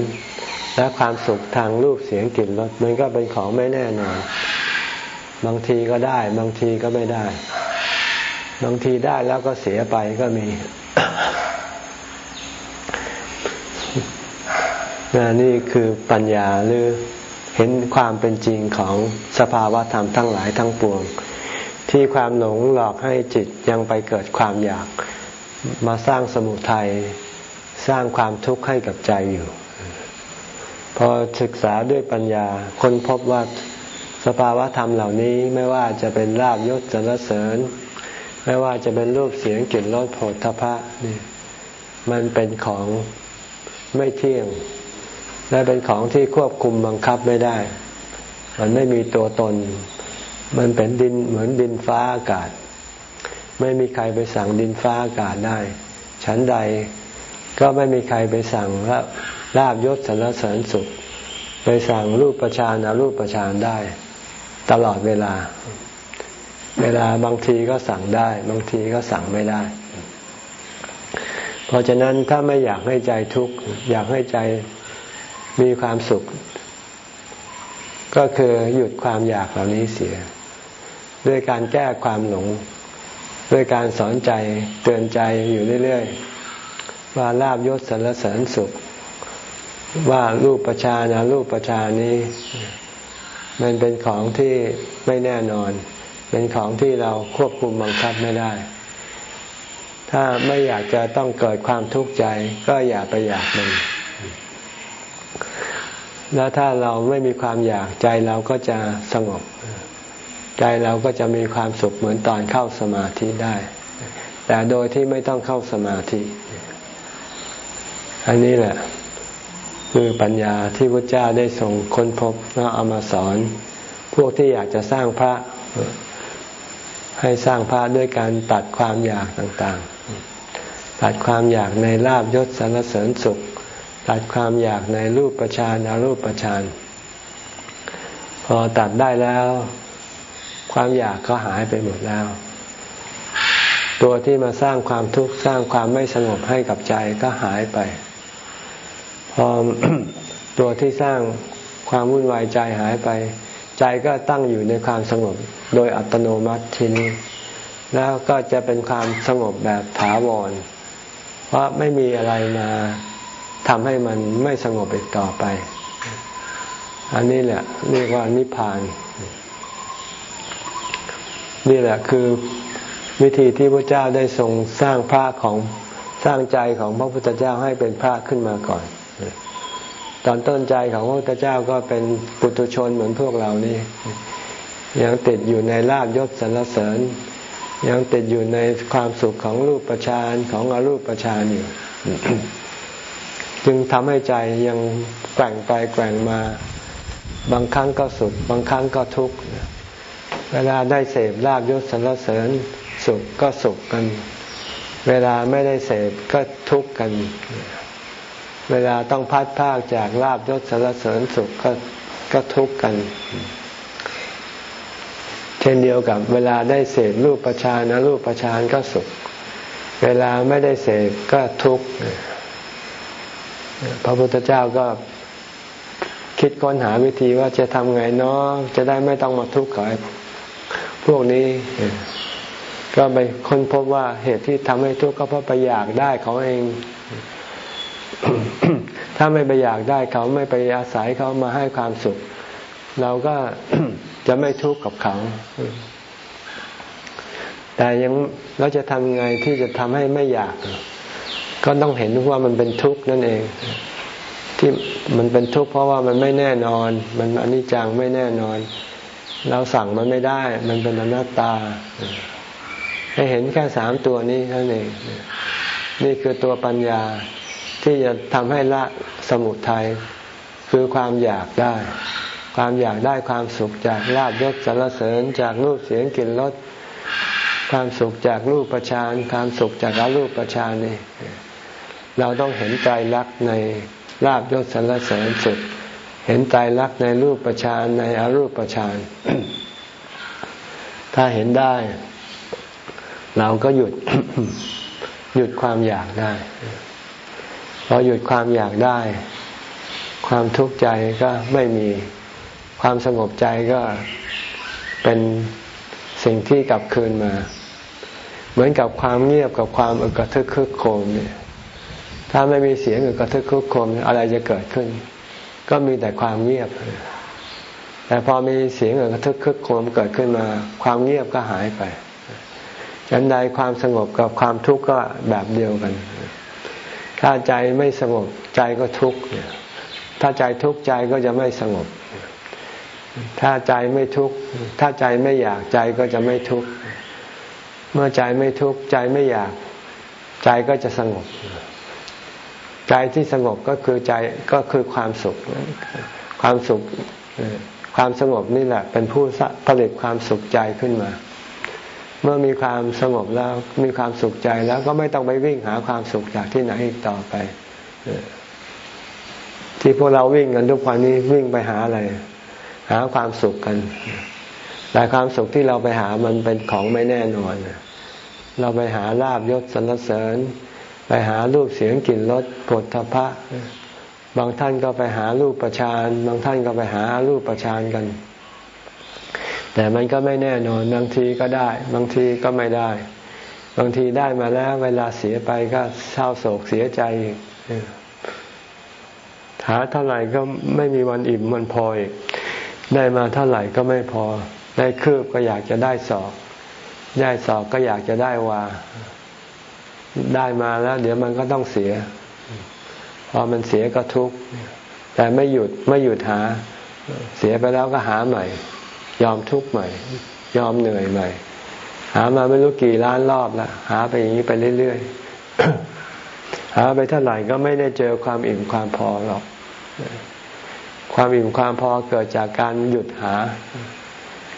[SPEAKER 1] และความสุขทางรูปเสียงกลิ่นรสมันก็เป็นของไม่แน่นอน บางทีก็ได้ บางทีก็ไม่ได้ บางทีได้แล้วก็เสียไปก็มีนี่คือปัญญาหรือเห็นความเป็นจริงของสภาวะธรรมทั้งหลายทั้งปวง ที่ความหลงหลอกให้จิตยังไปเกิดความอยาก มาสร้างสมุทัย สร้างความทุกข์ให้กับใจอยู่ พอศึกษาด้วยปัญญาค้นพบว่าสภาวะธรรมเหล่านี้ไม่ว่าจะเป็นลาบยศสรรเสริญ ไม่ว่าจะเป็นรูปเสียงกลิ่นรสโผฏฐพะนี่มันเป็นของไม่เที่ยง และเป็นของที่ควบคุมบังคับไม่ได้ มันไม่มีตัวตน มันเป็นดินเหมือนดินฟ้าอากาศ ไม่มีใครไปสั่งดินฟ้าอากาศได้ ฉันใด ก็ไม่มีใครไปสั่งลาบยศสรรเสริญสุข ไปสั่งรูปประชานรูปประชานได้ ตลอดเวลา เวลาบางทีก็สั่งได้ บางทีก็สั่งไม่ได้ เพราะฉะนั้นถ้าไม่อยากให้ใจทุกข์อยากให้ใจมีความสุข ก็คือหยุดความอยากเหล่านี้เสีย ด้วยการแก้ความหลง ด้วยการสอนใจเตือนใจอยู่เรื่อย ๆ ว่าลาบยศสรรเสริญสุข ว่ารูปประชานะรูปประชานี้ มันเป็นของที่ไม่แน่นอน เป็นของที่เราควบคุมบังคับไม่ได้ ถ้าไม่อยากจะต้องเกิดความทุกข์ใจ ก็อย่าไปอยากมันแล้วถ้าเราไม่มีความอยากใจเราก็จะสงบ ใจเราก็จะมีความสุขเหมือนตอนเข้าสมาธิได้ แต่โดยที่ไม่ต้องเข้าสมาธิ อันนี้แหละ คือปัญญาที่พระเจ้าได้ส่งค้นพบแล้วเอามาสอน พวกที่อยากจะสร้างพระ ให้สร้างพระด้วยการตัดความอยากต่างๆ ตัดความอยากในลาบยศสรรเสริญสุข ตัดความอยากในรูปประชานอารูปประชานพอตัดได้แล้ว ความอยากก็หายไปหมดแล้ว ตัวที่มาสร้างความทุกข์สร้างความไม่สงบให้กับใจก็หายไป พอตัวที่สร้างความวุ่นวายใจหายไป ใจก็ตั้งอยู่ในความสงบโดยอัตโนมัติทีนี้ แล้วก็จะเป็นความสงบแบบถาวร เพราะไม่มีอะไรมาทำให้มันไม่สงบอีกต่อไป อันนี้แหละเรียกว่านิพพาน นี่แหละคือวิธีที่พระเจ้าได้ทรงสร้างพระของสร้างใจของพระพุทธเจ้าให้เป็นพระขึ้นมาก่อน ตอนต้นใจของพระพุทธเจ้าก็เป็นปุถุชนเหมือนพวกเรานี่ยังติดอยู่ในลาบยศสรรเสริญ ยังติดอยู่ในความสุขของรูปประชานของอรูปประชานอยู่จึงทำให้ใจยังแกว่งไปแกว่งมา บางครั้งก็สุข บางครั้งก็ทุกข์เวลาได้เสพลาบยศสรรเสริญ สุขก็สุขกัน เวลาไม่ได้เสพก็ทุกข์กันเเวลาต้องพัดพากจากลาบยศสรรเสริญสุขก็ก็ทุกข์กัน เช่นเดียวกับเวลาได้เสพรูปประชานะรูปประชานก็สุข เวลาไม่ได้เสพก็ทุกข์พระพุทธเจ้าก็คิดค้นหาวิธีว่าจะทำไงเนาะจะได้ไม่ต้องมาทุกข์กับพวกนี้ ก็ไปค้นพบว่าเหตุที่ทำให้ทุกข์ก็เพราะไปอยากได้เขาเอง ถ้าไม่ไปอยากได้เขาไม่ไปอาศัยเขามาให้ความสุข เราก็จะไม่ทุกข์กับเขา แต่ยังเราจะทำยังไงที่จะทำให้ไม่อยาก ก็ต้องเห็นว่ามันเป็นทุกข์นั่นเอง ที่มันเป็นทุกข์เพราะว่ามันไม่แน่นอน มันอนิจจังไม่แน่นอน เราสั่งมันไม่ได้ มันเป็นอนัตตาให้เห็นแค่สามตัวนี้นั่นเองนี่คือตัวปัญญา ที่จะทำให้ละสมุทัยคือความอยากได้ ความอยากได้ความสุขจากลาบยศสารเสริญจากรูปเสียงกลิ่นรสความสุขจากรูปประชานความสุขจากอารูปประชานนี่เราต้องเห็นใจรักในลาบยศสารเสริญสุข เห็นใจรักในรูปประชานในอารูปประชานถ้าเห็นได้ เราก็หยุด หยุดความอยากได้ พอหยุดความอยากได้ ความทุกข์ใจก็ไม่มีความสงบใจก็เป็นสิ่งที่กลับคืนมา เหมือนกับความเงียบกับความอึกระทึกคึกโคมเนี่ยถ้าไม่มีเสียงอึกระทึกคึกโคมอะไรจะเกิดขึ้น ก็มีแต่ความเงียบ แต่พอมีเสียงอึกระทึกคึกโคมเกิดขึ้นมา ความเงียบก็หายไปฉันใดความสงบกับความทุกข์ก็แบบเดียวกัน ถ้าใจไม่สงบใจก็ทุกข์ถ้าใจทุกข์ใจก็จะไม่สงบ ถ้าใจไม่ทุกข์ถ้าใจไม่อยากใจก็จะไม่ทุกข์เมื่อใจไม่ทุกข์ใจไม่อยากใจก็จะสงบ ใจที่สงบก็คือใจก็คือความสุข ความสุขความสงบนี่แหละ เป็นผู้ผลิตความสุขใจขึ้นมา มื่อมีความสงบแล้วมีความสุขใจแล้วก็ไม่ต้องไปวิ่งหาความสุขจากที่ไหนอีกต่อไป ที่พวกเราวิ่งกันทุกวันนี้วิ่งไปหาอะไร หาความสุขกันแต่ความสุขที่เราไปหามันเป็นของไม่แน่นอนเราไปหาลาบยศสรรเสริญ ไปหารูปเสียงกลิ่นรสผลทพะ บางท่านก็ไปหารูปประชานบางท่านก็ไปหารูปประชานกัน แต่มันก็ไม่แน่นอนบางทีก็ได้ บางทีก็ไม่ได้ บางทีได้มาแล้ว เวลาเสียไปก็เศร้าโศกเสียใจหาเท่าไหร่ก็ไม่มีวันอิ่มมันพออีกได้มาเท่าไหร่ก็ไม่พอ ได้คืบก็อยากจะได้สอบได้สอบก็อยากจะได้วาได้มาแล้ว เดี๋ยวมันก็ต้องเสีย พอมันเสียก็ทุกข์แต่ไม่หยุดไม่หยุดหา เสียไปแล้วก็หาใหม่ ยอมทุกข์ใหม่ ยอมเหนื่อยใหม่ หามาไม่รู้กี่ล้านรอบแล้วหาไปอย่างนี้ไปเรื่อยๆหาไปเท่าไหร่ก็ไม่ได้เจอความอิ่มความพอหรอก ความอิ่มความพอเกิดจากการหยุดหา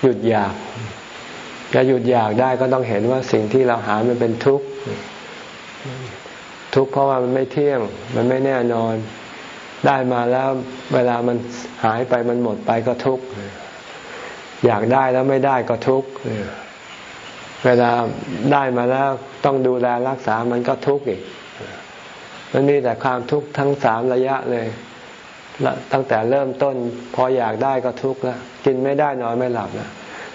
[SPEAKER 1] หยุดอยากจะหยุดอยากได้ก็ต้องเห็นว่าสิ่งที่เราหามันเป็นทุกข์ทุกข์เพราะว่ามันไม่เที่ยง มันไม่แน่นอนได้มาแล้วเวลามันหายไปมันหมดไปก็ทุกข์ อยากได้แล้วไม่ได้ก็ทุกข์เวลาได้มาแล้วต้องดูแลรักษามันก็ทุกข์อีก มันมีแต่ความทุกข์ทั้งสามระยะเลย ตั้งแต่เริ่มต้น พออยากได้ก็ทุกข์แล้วกินไม่ได้นอนไม่หลับแล้ว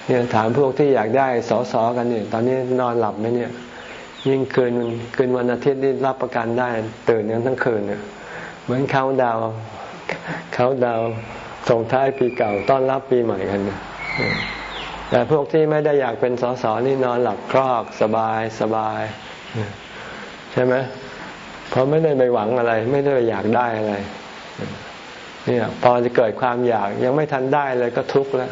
[SPEAKER 1] เนี่ยถามพวกที่อยากได้สอสอกันเนี่ยตอนนี้นอนหลับไหมเนี่ย ยิ่งคืนคืนวันอาทิตย์นี่รับประกันได้ ตื่นกันทั้งคืนเนี่ยเหมือนเขาดาวเขาดาวส่งท้ายปีเก่าต้อนรับปีใหม่กันเนี่ย แต่พวกที่ไม่ได้อยากเป็นสสนี่นอนหลับครอกสบายสบายใช่ไหมเพราะไม่ได้ไปหวังอะไร ไม่ได้ไอยากได้อะไร เนี่ยพอจะเกิดความอยากยังไม่ทันได้เลยก็ทุกข์แล้ว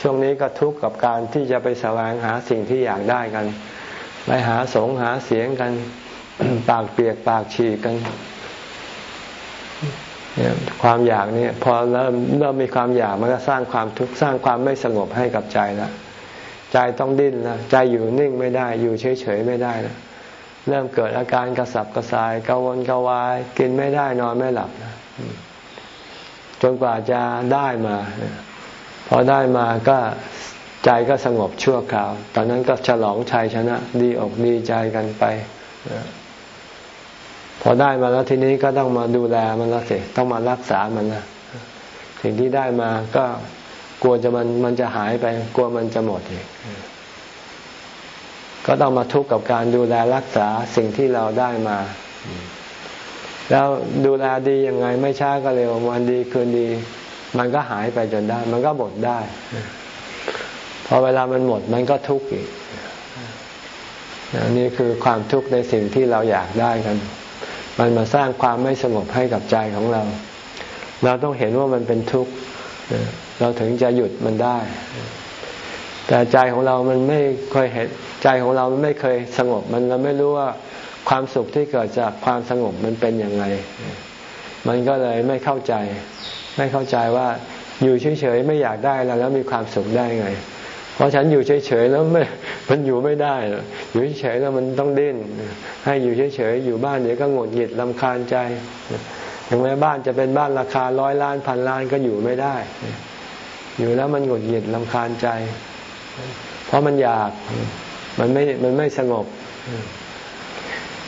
[SPEAKER 1] ช่วงนี้ก็ทุกข์กับการที่จะไปแสวงหาสิ่งที่อยากได้กัน ไปหาสงหาเสียงกัน ปากเปียกปากฉีกกัน ความอยากเนี่ยพอเริ่มเริ่มมีความอยากมันก็สร้างความทุกข์สร้างความไม่สงบให้กับใจแล้วใจต้องดิ้นนะใจอยู่นิ่งไม่ได้ อยู่เฉยๆไม่ได้นะเริ่มเกิดอาการกระสับกระส่ายกังวลกวาย กินไม่ได้นอนไม่หลับนะจนกว่าจะได้มาพอได้มาก็ใจก็สงบชั่วคราว ตอนนั้นก็ฉลองชัยชนะ ดีอกดีใจกันไป พอได้มาแล้วทีนี้ก็ต้องมาดูแลมันแล้วสิต้องมารักษามันนะสิ่งที่ได้มาก็กลัวจะมันมันจะหายไป กลัวมันจะหมดอีกก็ต้องมาทุกข์กับการดูแลรักษาสิ่งที่เราได้มา แล้วดูแลดียังไงไม่ช้าก็เร็ววันดีคืนดี มันก็หายไปจนได้ มันก็หมดได้พอเวลามันหมดมันก็ทุกข์อีกนี่คือความทุกข์ในสิ่งที่เราอยากได้กัน มันมาสร้างความไม่สงบให้กับใจของเรา เราต้องเห็นว่ามันเป็นทุกข์เราถึงจะหยุดมันได้ แต่ใจของเรามันไม่เคยเห็นใจของเรามันไม่เคยสงบมันเราไม่รู้ว่าความสุขที่เกิดจากความสงบมันเป็นยังไงมันก็เลยไม่เข้าใจ ไม่เข้าใจว่าอยู่เฉยๆไม่อยากได้แล้วแล้วมีความสุขได้ไง พราะฉันอยู่เฉยๆแล้วไม่มันอยู่ไม่ได้ อยู่เฉยๆแล้วมันต้องดิ้น ให้อยู่เฉยๆอยู่บ้านเดี๋ยวก็หงดหงิดลำคาญใจถึงแม้บ้านจะเป็นบ้านราคาร้อยล้านพันล้านก็อยู่ไม่ได้ อยู่แล้วมันหงดหงิดลำคาญใจ เพราะมันอยาก มันไม่ มันไม่สงบ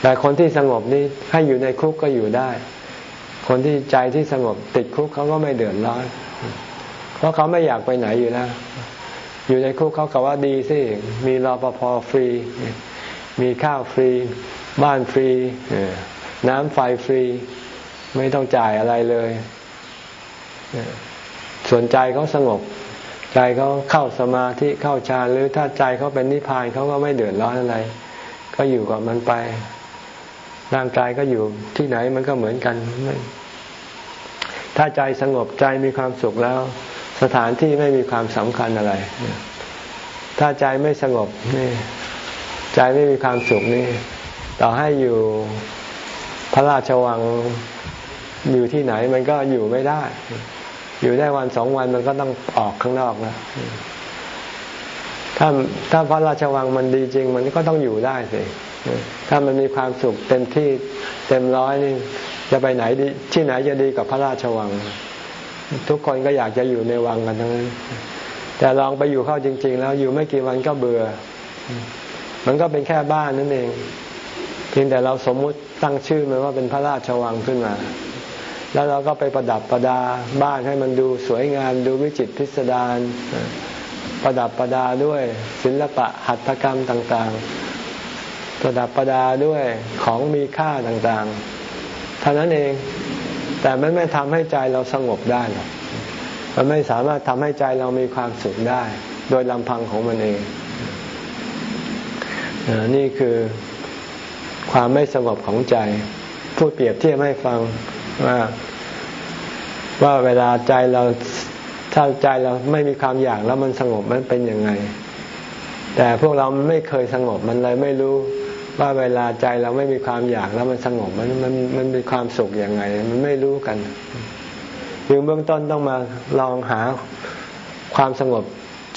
[SPEAKER 1] แต่คนที่สงบนี่ให้อยู่ในคุกก็อยู่ได้ คนที่ใจที่สงบติดคุกเขาก็ไม่เดือดร้อน เพราะเขาไม่อยากไปไหนอยู่แล้ว อยู่ในคุกเขาก็ว่าดีสิมีรอปภฟรี มีข้าวฟรี บ้านฟรี น้ำไฟฟรี ไม่ต้องจ่ายอะไรเลย ส่วนใจเขาสงบ ใจเขาเข้าสมาธิเข้าฌานหรือถ้าใจเขาเป็นนิพพานเขาก็ไม่เดือดร้อนอะไร ก็อยู่กับมันไป ร่างกายก็อยู่ที่ไหนมันก็เหมือนกัน ถ้าใจสงบใจมีความสุขแล้ว สถานที่ไม่มีความสำคัญอะไร ถ้าใจไม่สงบนี่ใจไม่มีความสุขนี่ต่อให้อยู่พระราชวังอยู่ที่ไหนมันก็อยู่ไม่ได้ อยู่ได้วันสองวันมันก็ต้องออกข้างนอกนะถ้าถ้าพระราชวังมันดีจริง มันก็ต้องอยู่ได้สิถ้ามันมีความสุขเต็มที่เต็มร้อยนี่ จะไปไหนดีที่ไหนจะดีกับพระราชวัง ทุกคนก็อยากจะอยู่ในวังกันทั้งนั้น แต่ลองไปอยู่เข้าจริง ๆ แล้วอยู่ไม่กี่วันก็เบื่อ มันก็เป็นแค่บ้านนั่นเอง เพียงแต่เราสมมุติตั้งชื่อมันว่าเป็นพระราชวังขึ้นมา แล้วเราก็ไปประดับประดาบ้านให้มันดูสวยงามดูวิจิตรพิสดารประดับประดาด้วยศิลปะหัตถกรรมต่างๆ ประดับประดาด้วยของมีค่าต่างๆเท่านั้นเอง แต่มันไม่ทำให้ใจเราสงบได้หรอกมันไม่สามารถทำให้ใจเรามีความสุขได้ โดยลำพังของมันเองนี่คือความไม่สงบของใจ พูดเปรียบเทียบให้ฟังว่าว่าเวลาใจเราถ้าใจเราไม่มีความอยากแล้วมันสงบมันเป็นยังไง แต่พวกเราไม่เคยสงบมันเลยไม่รู้ ว่าเวลาใจเราไม่มีความอยากแล้วมันสงบมันมันมันมีความสุขอยังไง มันไม่รู้กันยึงเบื้องต้นต้องมาลองหาความสงบ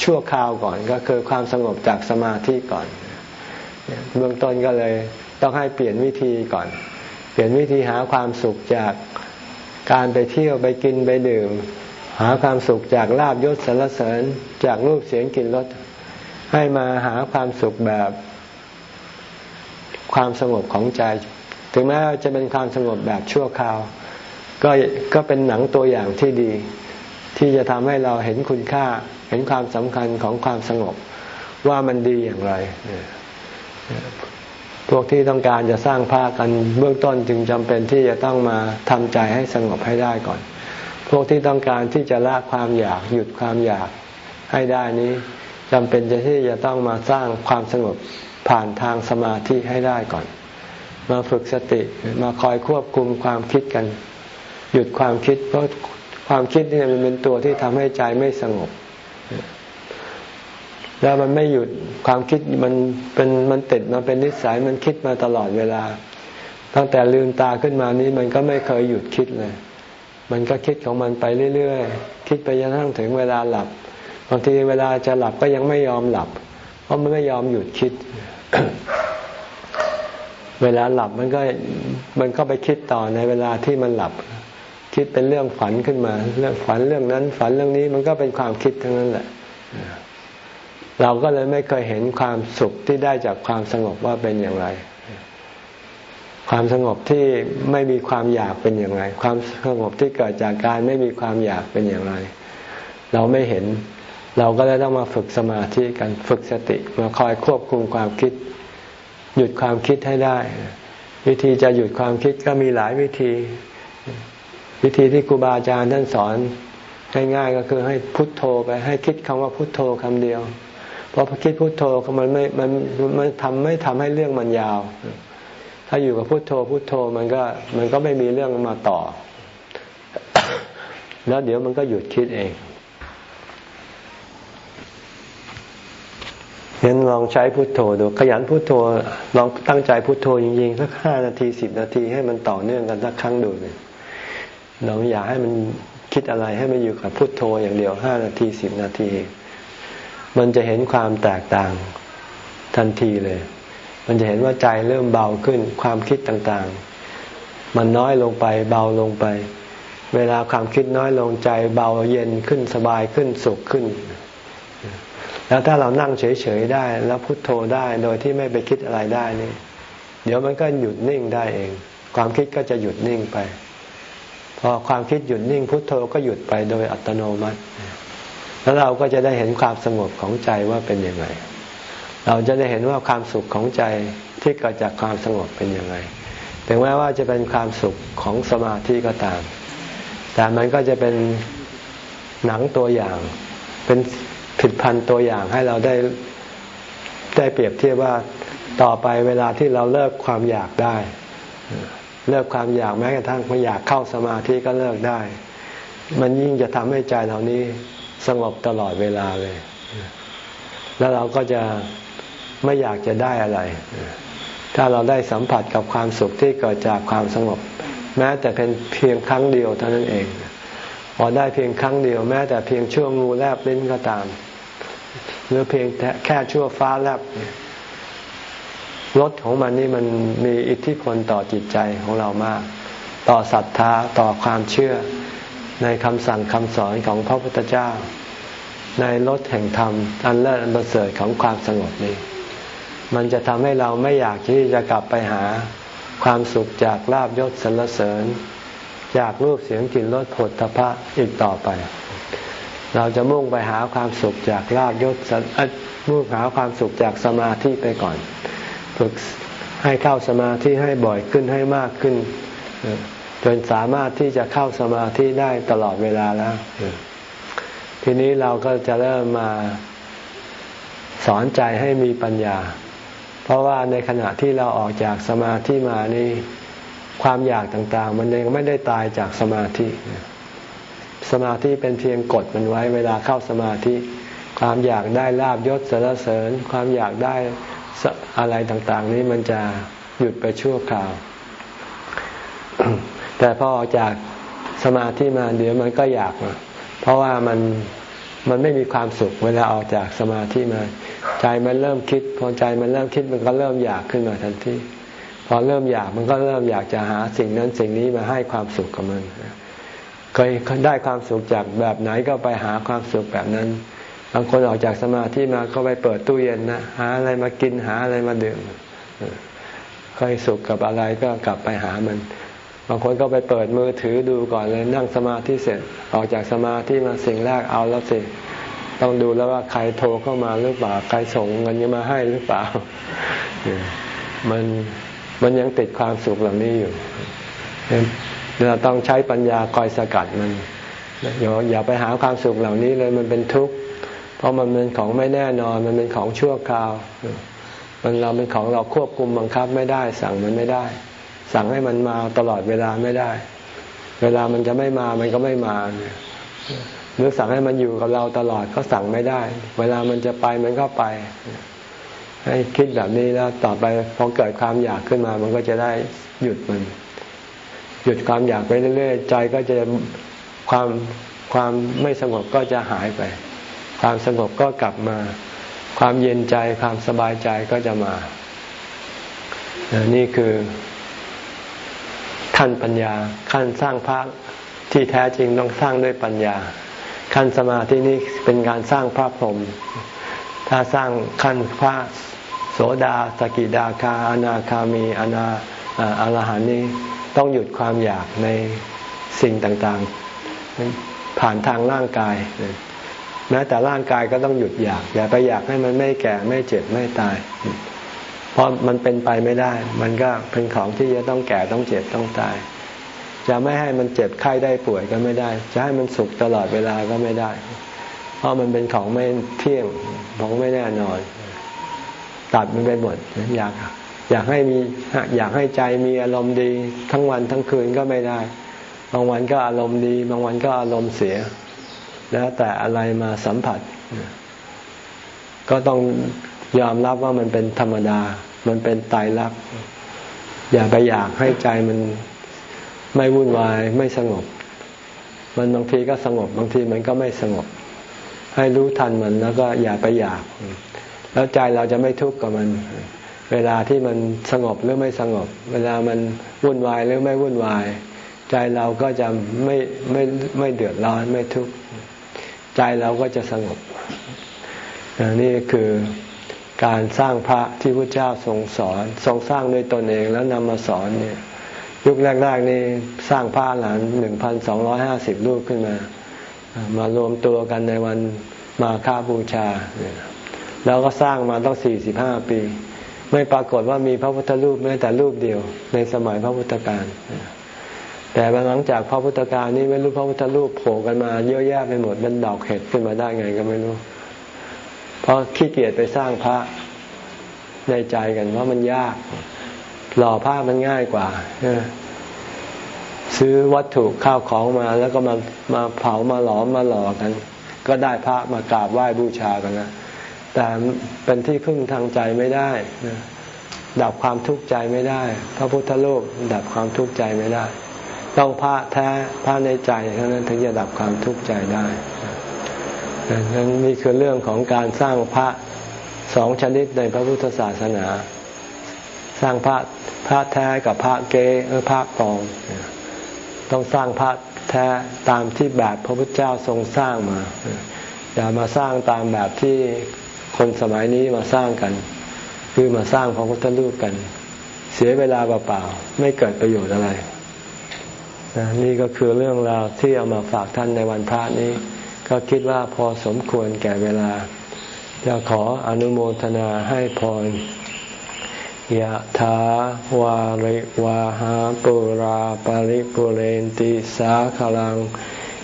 [SPEAKER 1] ชั่วคราวก่อน ก็คือความสงบจากสมาธิก่อน เบื้องต้นก็เลยต้องให้เปลี่ยนวิธีก่อน เปลี่ยนวิธีหาความสุขจากการไปเที่ยวไปกินไปดื่ม หาความสุขจากลาบยศสรรเสริญจากรูปเสียงกลิ่นรสให้มาหาความสุขแบบ ความสงบของใจ ถึงแม้จะเป็นความสงบแบบชั่วคราว ก็ก็เป็นหนังตัวอย่างที่ดี ที่จะทำให้เราเห็นคุณค่า เห็นความสำคัญของความสงบ ว่ามันดีอย่างไร พวกที่ต้องการจะสร้างภาคกันเบื้องต้นจึงจำเป็นที่จะต้องมาทำใจให้สงบให้ได้ก่อน พวกที่ต้องการที่จะละความอยากหยุดความอยากให้ได้นี้จำเป็นจะที่จะต้องมาสร้างความสงบ ผ่านทางสมาธิให้ได้ก่อน มาฝึกสติมาคอยควบคุมความคิดกัน หยุดความคิด เพราะความคิดนี่มันเป็นตัวที่ทำให้ใจไม่สงบ แล้วมันไม่หยุดความคิดมันเป็นมันติดมาเป็นนิสัยมันคิดมาตลอดเวลา ตั้งแต่ลืมตาขึ้นมานี้มันก็ไม่เคยหยุดคิดเลยมันก็คิดของมันไปเรื่อยๆ คิดไปจนกระทั่งถึงเวลาหลับบางทีเวลาจะหลับก็ยังไม่ยอมหลับ เพราะมันไม่ยอมหยุดคิด เวลาหลับมันก็มันก็ไปคิดต่อในเวลาที่มันหลับ คิดเป็นเรื่องฝันขึ้นมาเรื่องฝันเรื่องนั้น ฝันเรื่องนี้มันก็เป็นความคิดทั้งนั้นแหละ เราก็เลยไม่เคยเห็นความสุขที่ได้จากความสงบว่าเป็นอย่างไร ความสงบที่ไม่มีความอยากเป็นอย่างไร ความสงบที่เกิดจากการไม่มีความอยากเป็นอย่างไร เราไม่เห็น เราก็เลยต้องมาฝึกสมาธิกันฝึกสติมาคอยควบคุมความคิด หยุดความคิดให้ได้ วิธีจะหยุดความคิดก็มีหลายวิธี วิธีที่ครูบาอาจารย์ท่านสอนง่ายๆก็คือให้พุทโธไปให้คิดคำว่าพุทโธคำเดียวพอคิดพุทโธมันไม่มันมันทำไม่ทำให้เรื่องมันยาว ถ้าอยู่กับพุทโธพุทโธมันก็มันก็ไม่มีเรื่องมาต่อ แล้วเดี๋ยวมันก็หยุดคิดเอง งั้นลองใช้พุโทโธดูขยันพุโทโธลองตั้งใจพุโทโธจริงๆสักห้านาทีสิบนาทีให้มันต่อเนื่องกันสักครั้งดูเลยลองอยากให้มันคิดอะไรให้มันอยู่กับพุโทโธอย่างเดียวห้านาทีสิบนาที มันจะเห็นความแตกต่างทันทีเลย มันจะเห็นว่าใจเริ่มเบาขึ้นความคิดต่างๆ มันน้อยลงไปเบาลงไป เวลาความคิดน้อยลงใจเบาเย็นขึ้นสบายขึ้นสุขขึ้น แล้วถ้าเรานั่งเฉยๆได้ แล้วพุโทโธได้โดยที่ไม่ไปคิดอะไรได้นี่ เดี๋ยวมันก็หยุดนิ่งได้เอง ความคิดก็จะหยุดนิ่งไป พอความคิดหยุดนิ่ง พุโทโธก็หยุดไปโดยอัตโนมัติ แล้วเราก็จะได้เห็นความสงบของใจว่าเป็นยังไง เราจะได้เห็นว่าความสุขของใจที่เกิดจากความสงบเป็นยังไงถึงแม้ว่าจะเป็นความสุขของสมาธิก็ตาม แต่มันก็จะเป็นหนังตัวอย่าง เป็น ผิดพันตัวอย่างให้เราได้ได้เปรียบเทียบว่าต่อไปเวลาที่เราเลิกความอยากได้ เลิกความอยากแม้กระทั่งไม่อยากเข้าสมาธิก็เลิกได้ มันยิ่งจะทำให้ใจเรานี้สงบตลอดเวลาเลย แล้วเราก็จะไม่อยากจะได้อะไร ถ้าเราได้สัมผัสกับความสุขที่เกิดจากความสงบ แม้แต่เป็นเพียงครั้งเดียวเท่านั้นเองพอได้เพียงครั้งเดียวแม้แต่เพียงช่วงงูแลบลิ้นก็ตาม หรือเพียงแค่ชั่วฟ้าแลบรสของมันนี่มันมีอิทธิพลต่อจิตใจของเรามาก ต่อศรัทธาต่อความเชื่อ ในคำสั่งคำสอนของพระพุทธเจ้า ในรสแห่งธรรม อันเลิศอันประเสริฐของความสงบนี้ มันจะทำให้เราไม่อยากที่จะกลับไปหาความสุขจากลาบยศสรรเสริญ จากรูปเสียงกลิ่นรสผลทพะอีกต่อไป เราจะมุ่งไปหาความสุขจากลาบยศมุ่งหาความสุขจากสมาธิไปก่อน ฝึกให้เข้าสมาธิให้บ่อยขึ้นให้มากขึ้น จนสามารถที่จะเข้าสมาธิได้ตลอดเวลาแล้ว ทีนี้เราก็จะเริ่มมาสอนใจให้มีปัญญา เพราะว่าในขณะที่เราออกจากสมาธิมานี่ความอยากต่างๆ มันยังไม่ได้ตายจากสมาธิ สมาธิเป็นเพียงกดมันไว้เวลาเข้าสมาธิ ความอยากได้ลาบยศสารเสริญ ความอยากได้อะไรต่างๆ นี้มันจะหยุดไปชั่วคราว แต่พอออกจากสมาธิมาเดี๋ยวมันก็อยากเพราะว่ามันมันไม่มีความสุขเวลาออกจากสมาธิมา ใจมันเริ่มคิด พอใจมันเริ่มคิดมันก็เริ่มอยากขึ้นมาทันทีพอเริ่มอยากมันก็เริ่มอยากจะหาสิ่งนั้นสิ่งนี้มาให้ความสุขกับมัน เคยได้ความสุขจากแบบไหนก็ไปหาความสุขแบบนั้น บางคนออกจากสมาธิมาก็ไปเปิดตู้เย็นนะหาอะไรมากินหาอะไรมาดื่มเคยสุขกับอะไรก็กลับไปหามัน บางคนก็ไปเปิดมือถือดูก่อนเลยนั่งสมาธิเสร็จออกจากสมาธิมาสิ่งแรกเอาแล้วสิต้องดูแล้วว่าใครโทรเข้ามาหรือเปล่าใครส่งเงินมาให้หรือเปล่ามันมันยังติดความสุขเหล่านี้อยู่ เราต้องใช้ปัญญาคอยสกัดมันอย่าอย่าไปหาความสุขเหล่านี้เลยมันเป็นทุกข์เพราะมันเป็นของไม่แน่นอน มันเป็นของชั่วคราว มันเราเป็นของเราควบคุมบังคับไม่ได้ สั่งมันไม่ได้ สั่งให้มันมาตลอดเวลาไม่ได้ เวลามันจะไม่มามันก็ไม่มาหรือสั่งให้มันอยู่กับเราตลอดก็สั่งไม่ได้ เวลามันจะไปมันก็ไป ให้คิดแบบนี้แล้วต่อไปพอเกิดความอยากขึ้นมา มันก็จะได้หยุดมัน หยุดความอยากไปเรื่อยๆใจก็จะความความไม่สงบก็จะหายไป ความสงบก็กลับมา ความเย็นใจความสบายใจก็จะมา นี่คือขั้นปัญญาขั้นสร้างพระที่แท้จริงต้องสร้างด้วยปัญญา ขั้นสมาธินี้เป็นการสร้างพระพรหมถ้าสร้างขั้นพระโสดาสกิดาคาอนาคามีอนาอรหันนี้ ต้องหยุดความอยากในสิ่งต่างๆ ผ่านทางร่างกายแม้แต่ร่างกายก็ต้องหยุดอยาก อย่าไปอยากให้มันไม่แก่ไม่เจ็บไม่ตาย เพราะมันเป็นไปไม่ได้ มันก็เป็นของที่จะต้องแก่ต้องเจ็บต้องตาย จะไม่ให้มันเจ็บไข้ได้ป่วยก็ไม่ได้ จะให้มันสุขตลอดเวลาก็ไม่ได้ เพราะมันเป็นของไม่เที่ยงของไม่แน่นอน ตัดมันไปหมดอยาก อยากให้มีอยากให้ใจมีอารมณ์ดี ทั้งวันทั้งคืนก็ไม่ได้ บางวันก็อารมณ์ดี บางวันก็อารมณ์เสีย แล้วแต่อะไรมาสัมผัส ก็ต้องยอมรับว่ามันเป็นธรรมดา มันเป็นตายรัก อย่าไปอยากให้ใจมันไม่วุ่นวายไม่สงบ มันบางทีก็สงบ บางทีมันก็ไม่สงบ ให้รู้ทันมันแล้วก็อย่าไปอยาก แล้วใจเราจะไม่ทุกข์กับมัน เวลาที่มันสงบหรือไม่สงบ เวลามันวุ่นวายหรือไม่วุ่นวาย ใจเราก็จะไม่ไม่ไม่เดือดร้อนไม่ทุกข์ใจเราก็จะสงบนี่คือการสร้างพระที่พระเจ้าทรงสอนทรงสร้างด้วยตนเองแล้วนำมาสอนเนี่ยยุคแรกๆนี่สร้างพระหลานหนึ่งพันสองร้อยห้าสิบรูปขึ้นมา มารวมตัวกันในวันมาฆาบูชา แล้วก็สร้างมาต้องสี่สิบห้าปี ไม่ปรากฏว่ามีพระพุทธรูปแม้แต่รูปเดียว ในสมัยพระพุทธการแต่หลังจากพระพุทธการนี้ไม่รู้พระพุทธรูปโผล่กันมาเยอะแยะไปหมดเป็นดอกเห็ดขึ้นมาได้ไงก็ไม่รู้ เพราะขี้เกียจไปสร้างพระในใจกันเพราะมันยากหล่อผ้ามันง่ายกว่าซื้อวัตถุข้าวของมา แล้วก็มามาเผามาหลอมมาหล่อกัน ก็ได้พระมากราบไหว้บูชากันนะ แต่เป็นที่พึ่งทางใจไม่ได้ ดับความทุกข์ใจไม่ได้ พระพุทธโลกดับความทุกข์ใจไม่ได้ ต้องพระแท้พระในใจเท่านั้นถึงจะดับความทุกข์ใจได้นั้นนี่คือเรื่องของการสร้างพระสองชนิดในพระพุทธศาสนา สร้างพระพระแท้กับพระเกหรือพระปลอมต้องสร้างพระแท้ตามที่แบบพระพุทธเจ้าทรงสร้างมาอย่ามาสร้างตามแบบที่ คนสมัยนี้มาสร้างกัน คือมาสร้างพระพุทธรูปกัน เสียเวลาเปล่าๆไม่เกิดประโยชน์อะไรนนี่ก็คือเรื่องราวที่เอามาฝากท่านในวันพระนี้ ก็คิดว่าพอสมควรแก่เวลา จะขออนุโมทนาให้พรยะถาวาริวาหาปุราปาริปุเรนติสาขลัง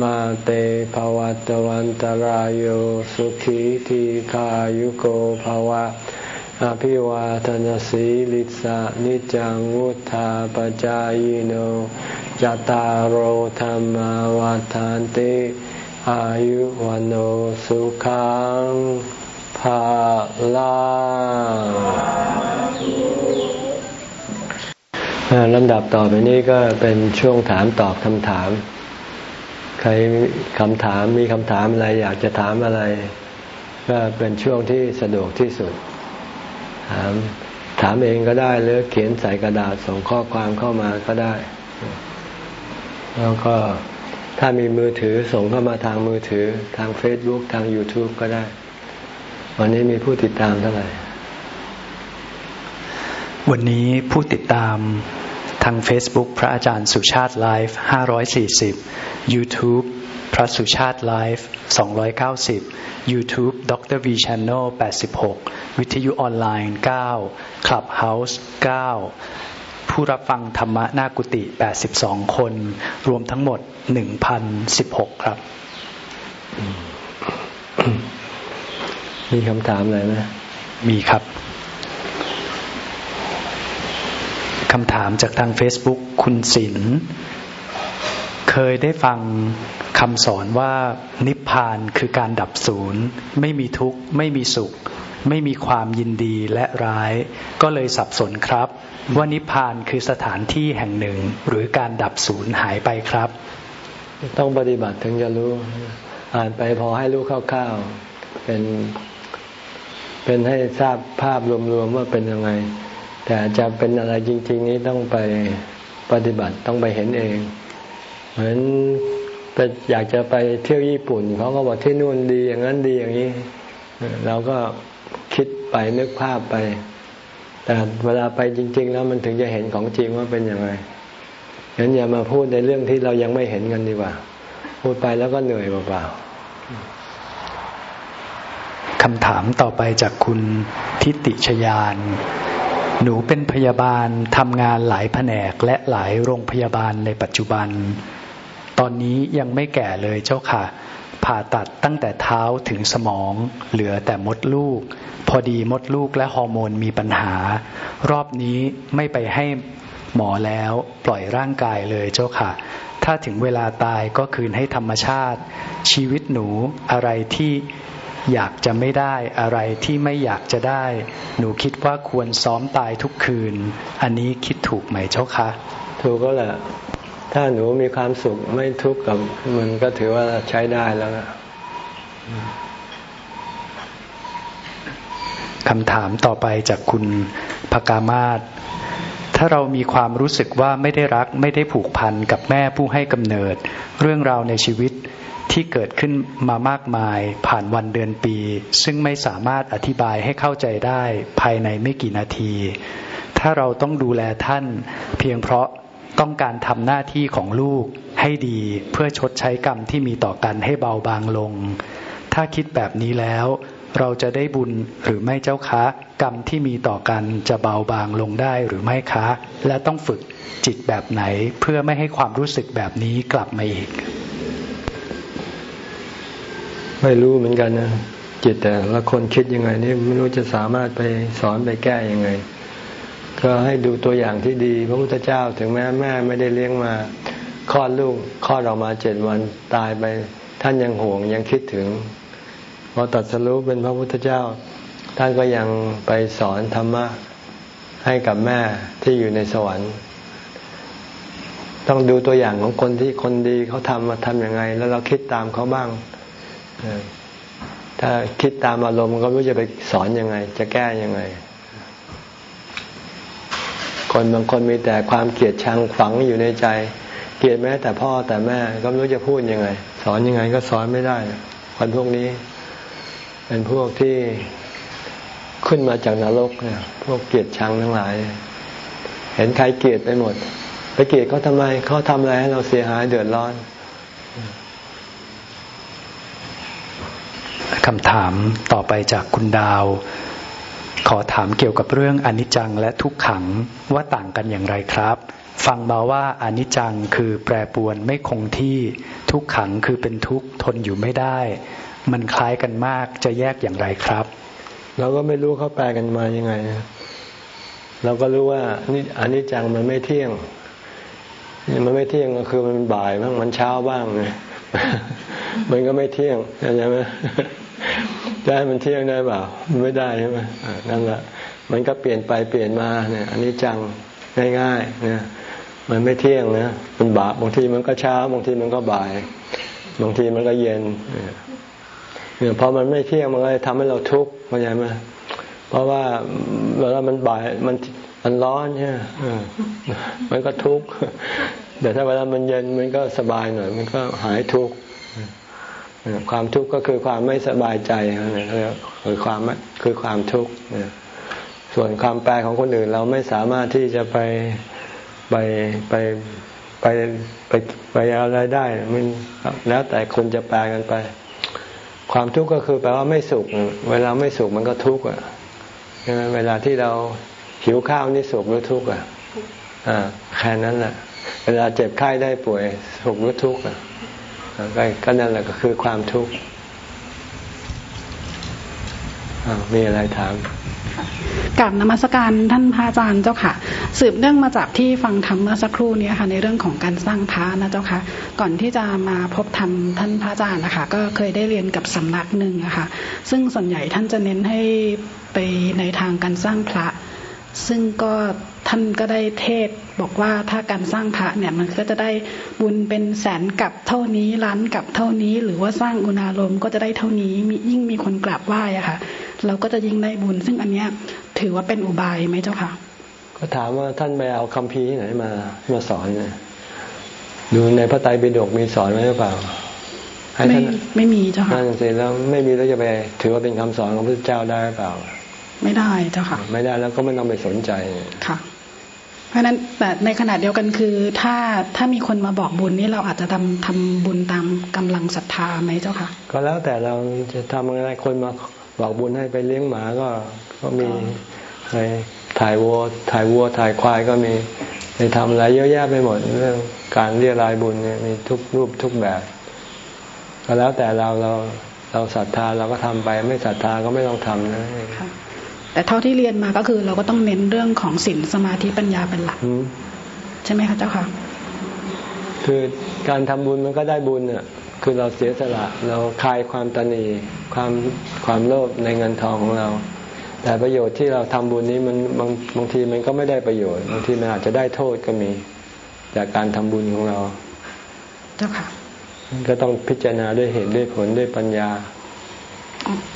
[SPEAKER 1] มาเตภวัตวันตารโยสุขีทีขายุโกภวะ อภิวาทนสีลิสานิจังวุธาปจายโนจตารโหธรรมวาทานติอายุวันโอสุขังภาลาลำดับต่อไปนี้ก็เป็นช่วงถามตอบคำถาม รคำถามมีคำถามอะไรอยากจะถามอะไร ก็เป็นช่วงที่สะดวกที่สุด ถามถามเองก็ได้หรือเขียนใส่กระดาษส่งข้อความเข้ามาก็ได้ แล้วก็ถ้ามีมือถือส่งเข้ามาทางมือถือ ทาง Facebook ทาง YouTube ก็ได้ วันนี้มีผู้ติดตามเท่าไหร่
[SPEAKER 2] วันนี้ผู้ติดตาม ทาง Facebook พระอาจารย์สุชาติไลฟ์540 YouTube พระสุชาติไลฟ์290 YouTube ดร V Channel 86 วิทยุออนไลน์ 9 Clubhouse 9 ผู้รับฟังธรรมะหน้ากุฏิ82 คน รวมทั้งหมด 1,016 ครับ
[SPEAKER 1] มีคำถามอะไรไหม
[SPEAKER 2] มีครับ คำถามจากทาง Facebook คุณศิลเคยได้ฟังคำสอนว่านิพพานคือการดับศูนย์ ไม่มีทุกข์ ไม่มีสุข ไม่มีความยินดีและร้าย ก็เลยสับสนครับ ว่านิพพานคือสถานที่แห่งหนึ่ง หรือการดับศูนย์หายไปครับ
[SPEAKER 1] ต้องปฏิบัติถึงจะรู้ อ่านไปพอให้รู้คร่าวๆเป็น เป็นให้ทราบภาพรวมๆว่าเป็นยังไง แต่จะเป็นอะไรจริง ๆ นี้ต้องไปปฏิบัติต้องไปเห็นเอง เหมือนไปอยากจะไปเที่ยวญี่ปุ่นเขาก็บอกที่นู่นดีอย่างนั้นดีอย่างนี้ เราก็คิดไปนึกภาพไป แต่เวลาไปจริง ๆ แล้วมันถึงจะเห็นของจริงว่าเป็นยังไงงั้นอย่ามาพูดในเรื่องที่เรายังไม่เห็นกันดีกว่า พูดไปแล้วก็เหนื่อยเปล่า
[SPEAKER 2] ๆคำถามต่อไปจากคุณทิติชยาน หนูเป็นพยาบาลทำงานหลายแผนกและหลายโรงพยาบาลในปัจจุบัน ตอนนี้ยังไม่แก่เลยเจ้าค่ะ ผ่าตัดตั้งแต่เท้าถึงสมอง เหลือแต่มดลูก พอดีมดลูกและฮอร์โมนมีปัญหา รอบนี้ไม่ไปให้หมอแล้วปล่อยร่างกายเลยเจ้าค่ะ ถ้าถึงเวลาตายก็คืนให้ธรรมชาติ ชีวิตหนูอะไรที่ อยากจะไม่ได้อะไรที่ไม่อยากจะได้ หนูคิดว่าควรซ้อมตายทุกคืน อันนี้คิดถูกไหมเจ้าคะ
[SPEAKER 1] ถูกก็แหละถ้าหนูมีความสุขไม่ทุกข์กับมันก็ถือว่าใช้ได้แล้วนะ
[SPEAKER 2] คำถามต่อไปจากคุณภกามาศถ้าเรามีความรู้สึกว่าไม่ได้รักไม่ได้ผูกพันกับแม่ผู้ให้กำเนิด เรื่องราวในชีวิต ที่เกิดขึ้นมามากมายผ่านวันเดือนปี ซึ่งไม่สามารถอธิบายให้เข้าใจได้ภายในไม่กี่นาที ถ้าเราต้องดูแลท่าน เพียงเพราะต้องการทำหน้าที่ของลูกให้ดีเพื่อชดใช้กรรมที่มีต่อกันให้เบาบางลง ถ้าคิดแบบนี้แล้ว เราจะได้บุญหรือไม่เจ้าคะ กรรมที่มีต่อกันจะเบาบางลงได้หรือไม่คะ และต้องฝึกจิตแบบไหนเพื่อไม่ให้ความรู้สึกแบบนี้กลับมาอีก
[SPEAKER 1] ไม่รู้เหมือนกันนะจิตแต่ละคนคิดยังไงนี่ไม่รู้จะสามารถไปสอนไปแก้ยังไง ก็ให้ดูตัวอย่างที่ดี พระพุทธเจ้าถึงแม้แม่ไม่ได้เลี้ยงมาคลอดลูกคลอดออกมาเจ็ดวันตายไป ท่านยังห่วงยังคิดถึงพอตัดสรู้เป็นพระพุทธเจ้า ท่านก็ยังไปสอนธรรมะให้กับแม่ที่อยู่ในสวรรค์ ต้องดูตัวอย่างของคนที่คนดีเขาทำมาทำยังไง แล้วเราคิดตามเขาบ้าง ถ้าคิดตามอารมณ์ก็รู้จะไปสอนยังไง จะแก้ยังไง คนบางคนมีแต่ความเกลียดชังฝังอยู่ในใจ เกลียดแม้แต่พ่อแต่แม่ก็ไม่รู้จะพูดยังไง สอนยังไงก็สอนไม่ได้ คนพวกนี้ เป็นพวกที่ขึ้นมาจากนรกเนี่ยพวกเกลียดชังทั้งหลาย เห็นใครเกลียดไปหมด ไปเกลียดเขาทำไมเขาทำอะไรให้เราเสียหายเดือดร้อน
[SPEAKER 2] คำถามต่อไปจากคุณดาว ขอถามเกี่ยวกับเรื่องอนิจจังและทุกขังว่าต่างกันอย่างไรครับ ฟังมาว่าอนิจจังคือแปรปวนไม่คงที่ทุกขังคือเป็นทุกข์ทนอยู่ไม่ได้ มันคล้ายกันมากจะแยกอย่างไรครับ
[SPEAKER 1] เราก็ไม่รู้เขาแปลกันมายังไง เราก็รู้ว่านี่อนิจจังมันไม่เที่ยงมันไม่เที่ยงก็คือมันบ่ายบ้างมันเช้าบ้างไงมันก็ไม่เที่ยงใช่ไหม จะให้มันเที่ยงได้เปล่าไม่ได้ใช่ไหมนั่นแหละมันก็เปลี่ยนไปเปลี่ยนมาเนี่ยอันนี้จังง่ายๆเนี่ยมันไม่เที่ยงนะมันบาบางทีมันก็เช้า บางทีมันก็บ่าย บางทีมันก็เย็นเนี่ยพอมันไม่เที่ยงมันก็ทำให้เราทุกข์เข้าใจไหมเพราะว่าเวลามันบ่ายมันมันร้อนเนี่ยมันก็ทุกข์แต่ถ้าเวลามันเย็นมันก็สบายหน่อย มันก็หายทุกข์ ความทุกข์ก็คือความไม่สบายใจนะคือความคือความทุกข์ส่วนความแปลของคนอื่นเราไม่สามารถที่จะไปไปไปไปไปไปอะไรได้มันแล้วแต่คนจะแปลกันไป ความทุกข์ก็คือแปลว่าไม่สุข เวลาไม่สุขมันก็ทุกข์อะใช่ไหมเวลาที่เราหิวข้าวนี่สุขหรือทุกข์อะอ่าแค่นั้นแหละเวลาเจ็บไข้ได้ป่วยสุขหรือทุกข์อะ ก็นั่นแหละก็คือความทุกข์มีอะไรถาม
[SPEAKER 3] กับนมัสการท่านพระอาจารย์เจ้าค่ะ สืบเนื่องมาจากที่ฟังธรรมเมื่อสักครู่นี้ค่ะ ในเรื่องของการสร้างพระนะเจ้าค่ะ ก่อนที่จะมาพบธรรมท่านพระอาจารย์นะคะ ก็เคยได้เรียนกับสำนักหนึ่งนะคะซึ่งส่วนใหญ่ท่านจะเน้นให้ไปในทางการสร้างพระ ซึ่งก็ท่านก็ได้เทศบอกว่าถ้าการสร้างพระเนี่ยมันก็จะได้บุญเป็นแสนกับเท่านี้ล้านกับเท่านี้ หรือว่าสร้างอุณาลมก็จะได้เท่านี้มียิ่งมีคนกราบไหว้อะค่ะ เราก็จะยิ่งได้บุญ ซึ่งอันเนี้ยถือว่าเป็นอุบายไหมเจ้าค่ะ
[SPEAKER 1] ก็ถามว่าท่านไปเอาคำพีที่ไหนมามาสอนเนี่ยดูในพระไตรปิฎกมีสอนไหมหรือเปล่า
[SPEAKER 3] ไม่ไม่มีเจ้าค่ะนั่
[SPEAKER 1] นสิแล้วไม่มีแล้วจะไปถือว่าเป็นคำสอนของพระเจ้าได้หรือเปล่า
[SPEAKER 3] ไม่ได้เจ้าค่ะ
[SPEAKER 1] ไม่ได้แล้วก็ไม่ต้องไปสนใจ
[SPEAKER 3] ค่ะเพราะฉะนั้นแต่ในขณะเดียวกันคือ ถ้าถ้ามีคนมาบอกบุญนี่เราอาจจะทำทำบุญตามกำลังศรัทธาไหมเจ้าค่ะ
[SPEAKER 1] ก็แล้วแต่เราจะทำอะไรคนมาบอกบุญให้ไปเลี้ยงหมาก็ก็มีใครถ่ายวัวถ่ายวัวถ่ายควายก็มีไปทำอะไรเยอะแยะไปหมดเรื่องการเรียรายบุญเนี่ยมีทุกรูปทุกแบบ ก็แล้วแต่เราเราเราศรัทธาเราก็ทำไป ไม่ศรัทธาก็ไม่ต้องทำนะ
[SPEAKER 3] แต่เท่าที่เรียนมาก็คือเราก็ต้องเน้นเรื่องของศีลสมาธิปัญญาเป็นหลักใช่ไหมคะเจ้าค่ะ
[SPEAKER 1] คือการทำบุญมันก็ได้บุญเนี่ยคือเราเสียสละเราคลายความตนีความความโลภในเงินทองของเรา แต่ประโยชน์ที่เราทำบุญนี้มันบางบางทีมันก็ไม่ได้ประโยชน์บางทีมันอาจจะได้โทษก็มี จากการทำบุญของเรา
[SPEAKER 3] เจ้าค่ะ
[SPEAKER 1] ก็ต้องพิจารณาด้วยเหตุด้วยผลด้วยปัญญา
[SPEAKER 3] ค่ะก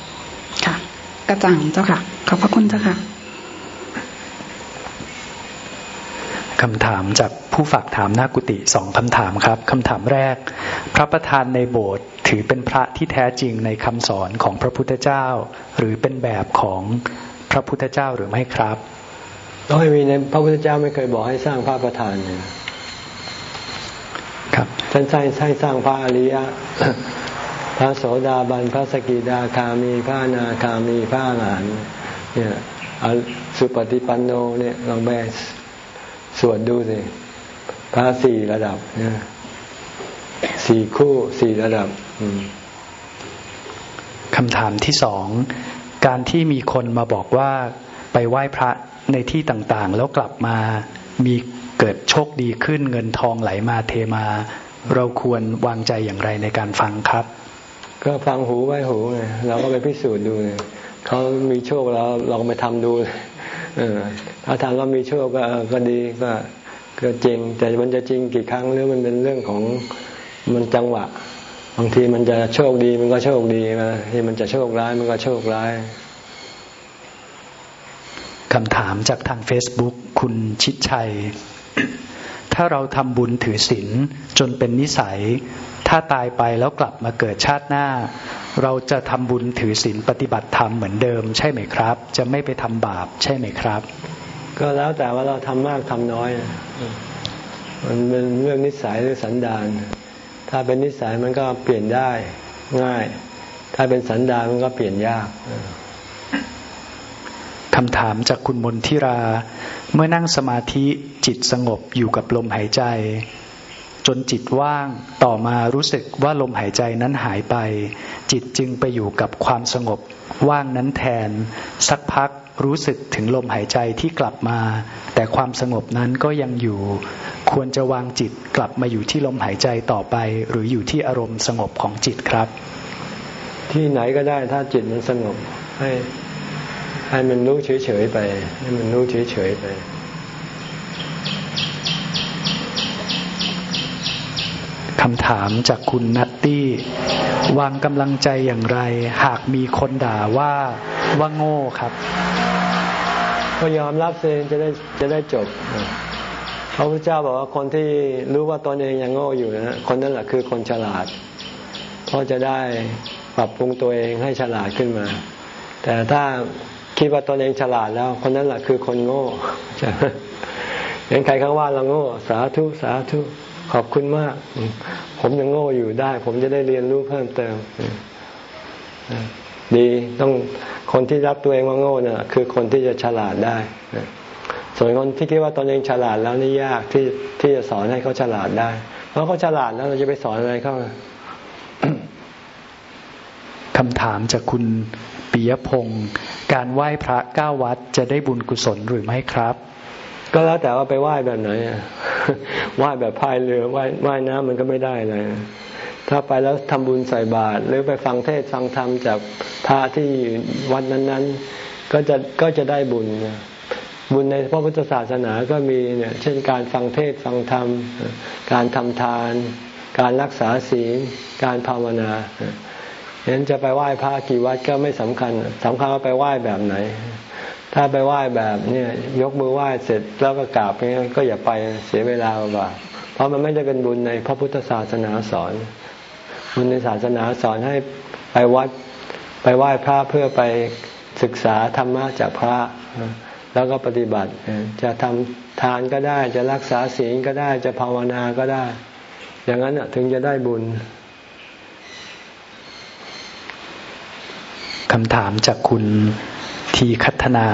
[SPEAKER 3] ระจ่างเจ้าค่ะ ขอบพระคุณเจ้าค่ะ
[SPEAKER 2] คำถามจากผู้ฝากถามหน้ากุฏิสองคำถามครับคำถามแรก พระประธานในโบสถ์ถือเป็นพระที่แท้จริงในคำสอนของพระพุทธเจ้า หรือเป็นแบบของพระพุทธเจ้าหรือไม่ครับ
[SPEAKER 1] ต้องให้มีในพระพุทธเจ้าไม่เคยบอกให้สร้างพระประธานเย
[SPEAKER 2] ครับ
[SPEAKER 1] ท่านสร้างให้สร้างพระอริยะ พระโสดาบัน พระสกิดาคามี พระนาคามี พระอรหันต์เนี่ยสุปฏิปันโนเนี่ยลองไปสวดดูสิพระสี่ระดับเนี่ยสี่คู่สี่ระดับ
[SPEAKER 2] คำถามที่สอง การที่มีคนมาบอกว่าไปไหว้พระในที่ต่างๆ แล้วกลับมามีเกิดโชคดีขึ้นเงินทองไหลมาเทมา เราควรวางใจอย่างไรในการฟังครับ
[SPEAKER 1] ก็ฟังหูไว้หูไงเราก็ไปพิสูจน์ดูเขามีโชคแล้วเราไปทำดูถ้าทางก็มีโชคก็ก็ดีก็ก็จริง แต่มันจะจริงกี่ครั้งหรือมันเป็นเรื่องของมันจังหวะบางทีมันจะโชคดีมันก็โชคดีนะที่มันจะโชคร้ายมันก็โชคร้าย
[SPEAKER 2] คำถามจากทาง Facebook คุณชิดชัย ถ้าเราทำบุญถือศีลจนเป็นนิสัย ถ้าตายไปแล้วกลับมาเกิดชาติหน้า เราจะทำบุญถือศีลปฏิบัติธรรมเหมือนเดิม ใช่ไหมครับ จะไม่ไปทำบาปใช่ไหมครับ
[SPEAKER 1] ก็แล้วแต่ว่าเราทำมากทำน้อย มันเป็นเรื่องนิสัยหรือสันดาน ถ้าเป็นนิสัยมันก็เปลี่ยนได้ง่าย ถ้าเป็นสันดานมันก็เปลี่ยนยาก
[SPEAKER 2] คำถามจากคุณมนทิรา เมื่อนั่งสมาธิจิตสงบอยู่กับลมหายใจ จนจิตว่างต่อมารู้สึกว่าลมหายใจนั้นหายไป จิตจึงไปอยู่กับความสงบว่างนั้นแทน สักพักรู้สึกถึงลมหายใจที่กลับมา แต่ความสงบนั้นก็ยังอยู่ ควรจะวางจิตกลับมาอยู่ที่ลมหายใจต่อไป หรืออยู่ที่อารมณ์สงบของจิตครับ
[SPEAKER 1] ที่ไหนก็ได้ถ้าจิตมันสงบให้ให้มันรู้เฉยๆไป ให้มันรู้เฉยๆไป
[SPEAKER 2] คำถามจากคุณนัตตี้ วางกำลังใจอย่างไร หากมีคนด่าว่าว่าโง่ครับ
[SPEAKER 1] ก็ยอมรับเองจะได้จะได้จบพระพุทธเจ้าบอกว่าคนที่รู้ว่าตนเองยังโง่อยู่นะคนนั้นแหละคือคนฉลาดเพราะจะได้ปรับปรุงตัวเองให้ฉลาดขึ้นมา แต่ถ้าคิดว่าตนเองฉลาดแล้ว คนนั้นแหละคือคนโง่เห็นใครเขาว่าเราโง่ สาธุสาธุ ขอบคุณมาก ผมยังโง่อยู่ได้ ผมจะได้เรียนรู้เพิ่มเติม ดีต้องคนที่รับตัวเองว่าโง่เนี่ยคือคนที่จะฉลาดได้ส่วนคนที่คิดว่าตนเองฉลาดแล้วนี่ยากที่ที่จะสอนให้เขาฉลาดได้ เพราะเขาฉลาดแล้วเราจะไปสอนอะไรเขา
[SPEAKER 2] คำถามจากคุณปิยพงศ์การไหว้พระเก้าวัดจะได้บุญกุศลหรือไม่ครับ
[SPEAKER 1] ก็แล้วแต่ว่าไปไหว้แบบไหน ไหว้แบบพายเรือไหว้ไหว้น้ำมันก็ไม่ได้เลยถ้าไปแล้วทำบุญใส่บาตรหรือไปฟังเทศฟังธรรมจากพระที่วัดนั้น ๆ ก็จะก็จะได้บุญบุญในพระพุทธศาสนาก็มีเนี่ยเช่นการฟังเทศฟังธรรม การทำทาน การรักษาศีลการภาวนาฉะนั้นจะไปไหว้พระกี่วัดก็ไม่สำคัญสำคัญว่าไปไหว้แบบไหน ถ้าไปไหว้แบบเนี่ยยกมือไหว้เสร็จแล้วก็กราบเงี้ยก็อย่าไปเสียเวลาเปล่าเพราะมันไม่ได้เป็นบุญในพระพุทธศาสนาสอน บุญในศาสนาสอนให้ไปวัดไปไหว้พระเพื่อไปศึกษาธรรมะจากพระ แล้วก็ปฏิบัติ จะทำทานก็ได้ จะรักษาศีลก็ได้ จะภาวนาก็ได้ อย่างนั้นถึงจะได้บุญ
[SPEAKER 2] คำถามจากคุณ ทีคัฒนา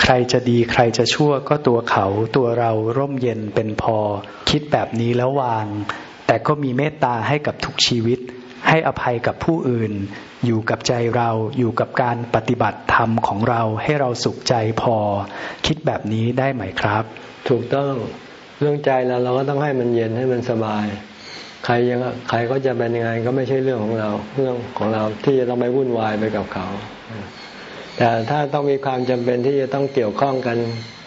[SPEAKER 2] ใครจะดีใครจะชั่วก็ตัวเขา ตัวเราร่มเย็นเป็นพอ คิดแบบนี้แล้ววาง แต่ก็มีเมตตาให้กับทุกชีวิต ให้อภัยกับผู้อื่น อยู่กับใจเราอยู่กับการปฏิบัติธรรมของเราให้เราสุขใจพอ คิดแบบนี้ได้ไหมครับ
[SPEAKER 1] ถูกต้องเรื่องใจเราเราก็ต้องให้มันเย็นให้มันสบาย ใครยังใครก็จะเป็นยังไงก็ไม่ใช่เรื่องของเรา เรื่องของเราที่จะต้องไปวุ่นวายไปกับเขา แต่ถ้าต้องมีความจำเป็นที่จะต้องเกี่ยวข้องกัน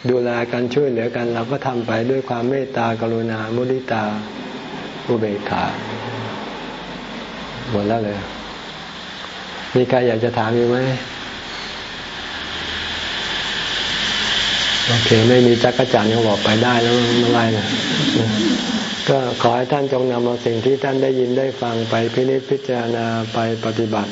[SPEAKER 1] ดูแลกันช่วยเหลือกัน เราก็ทำไปด้วยความเมตตากรุณามุทิตาอุเบกขาหมดแล้วเลยมีใครอยากจะถามอยู่ไหมโอเค ไม่มีจักรจันทร์ยังบอกไปได้แล้วไม่ไรนะก็ขอให้ท่านจงนำเอาสิ่งที่ท่านได้ยินได้ฟังไปพินิจพิจารณาไปปฏิบัติ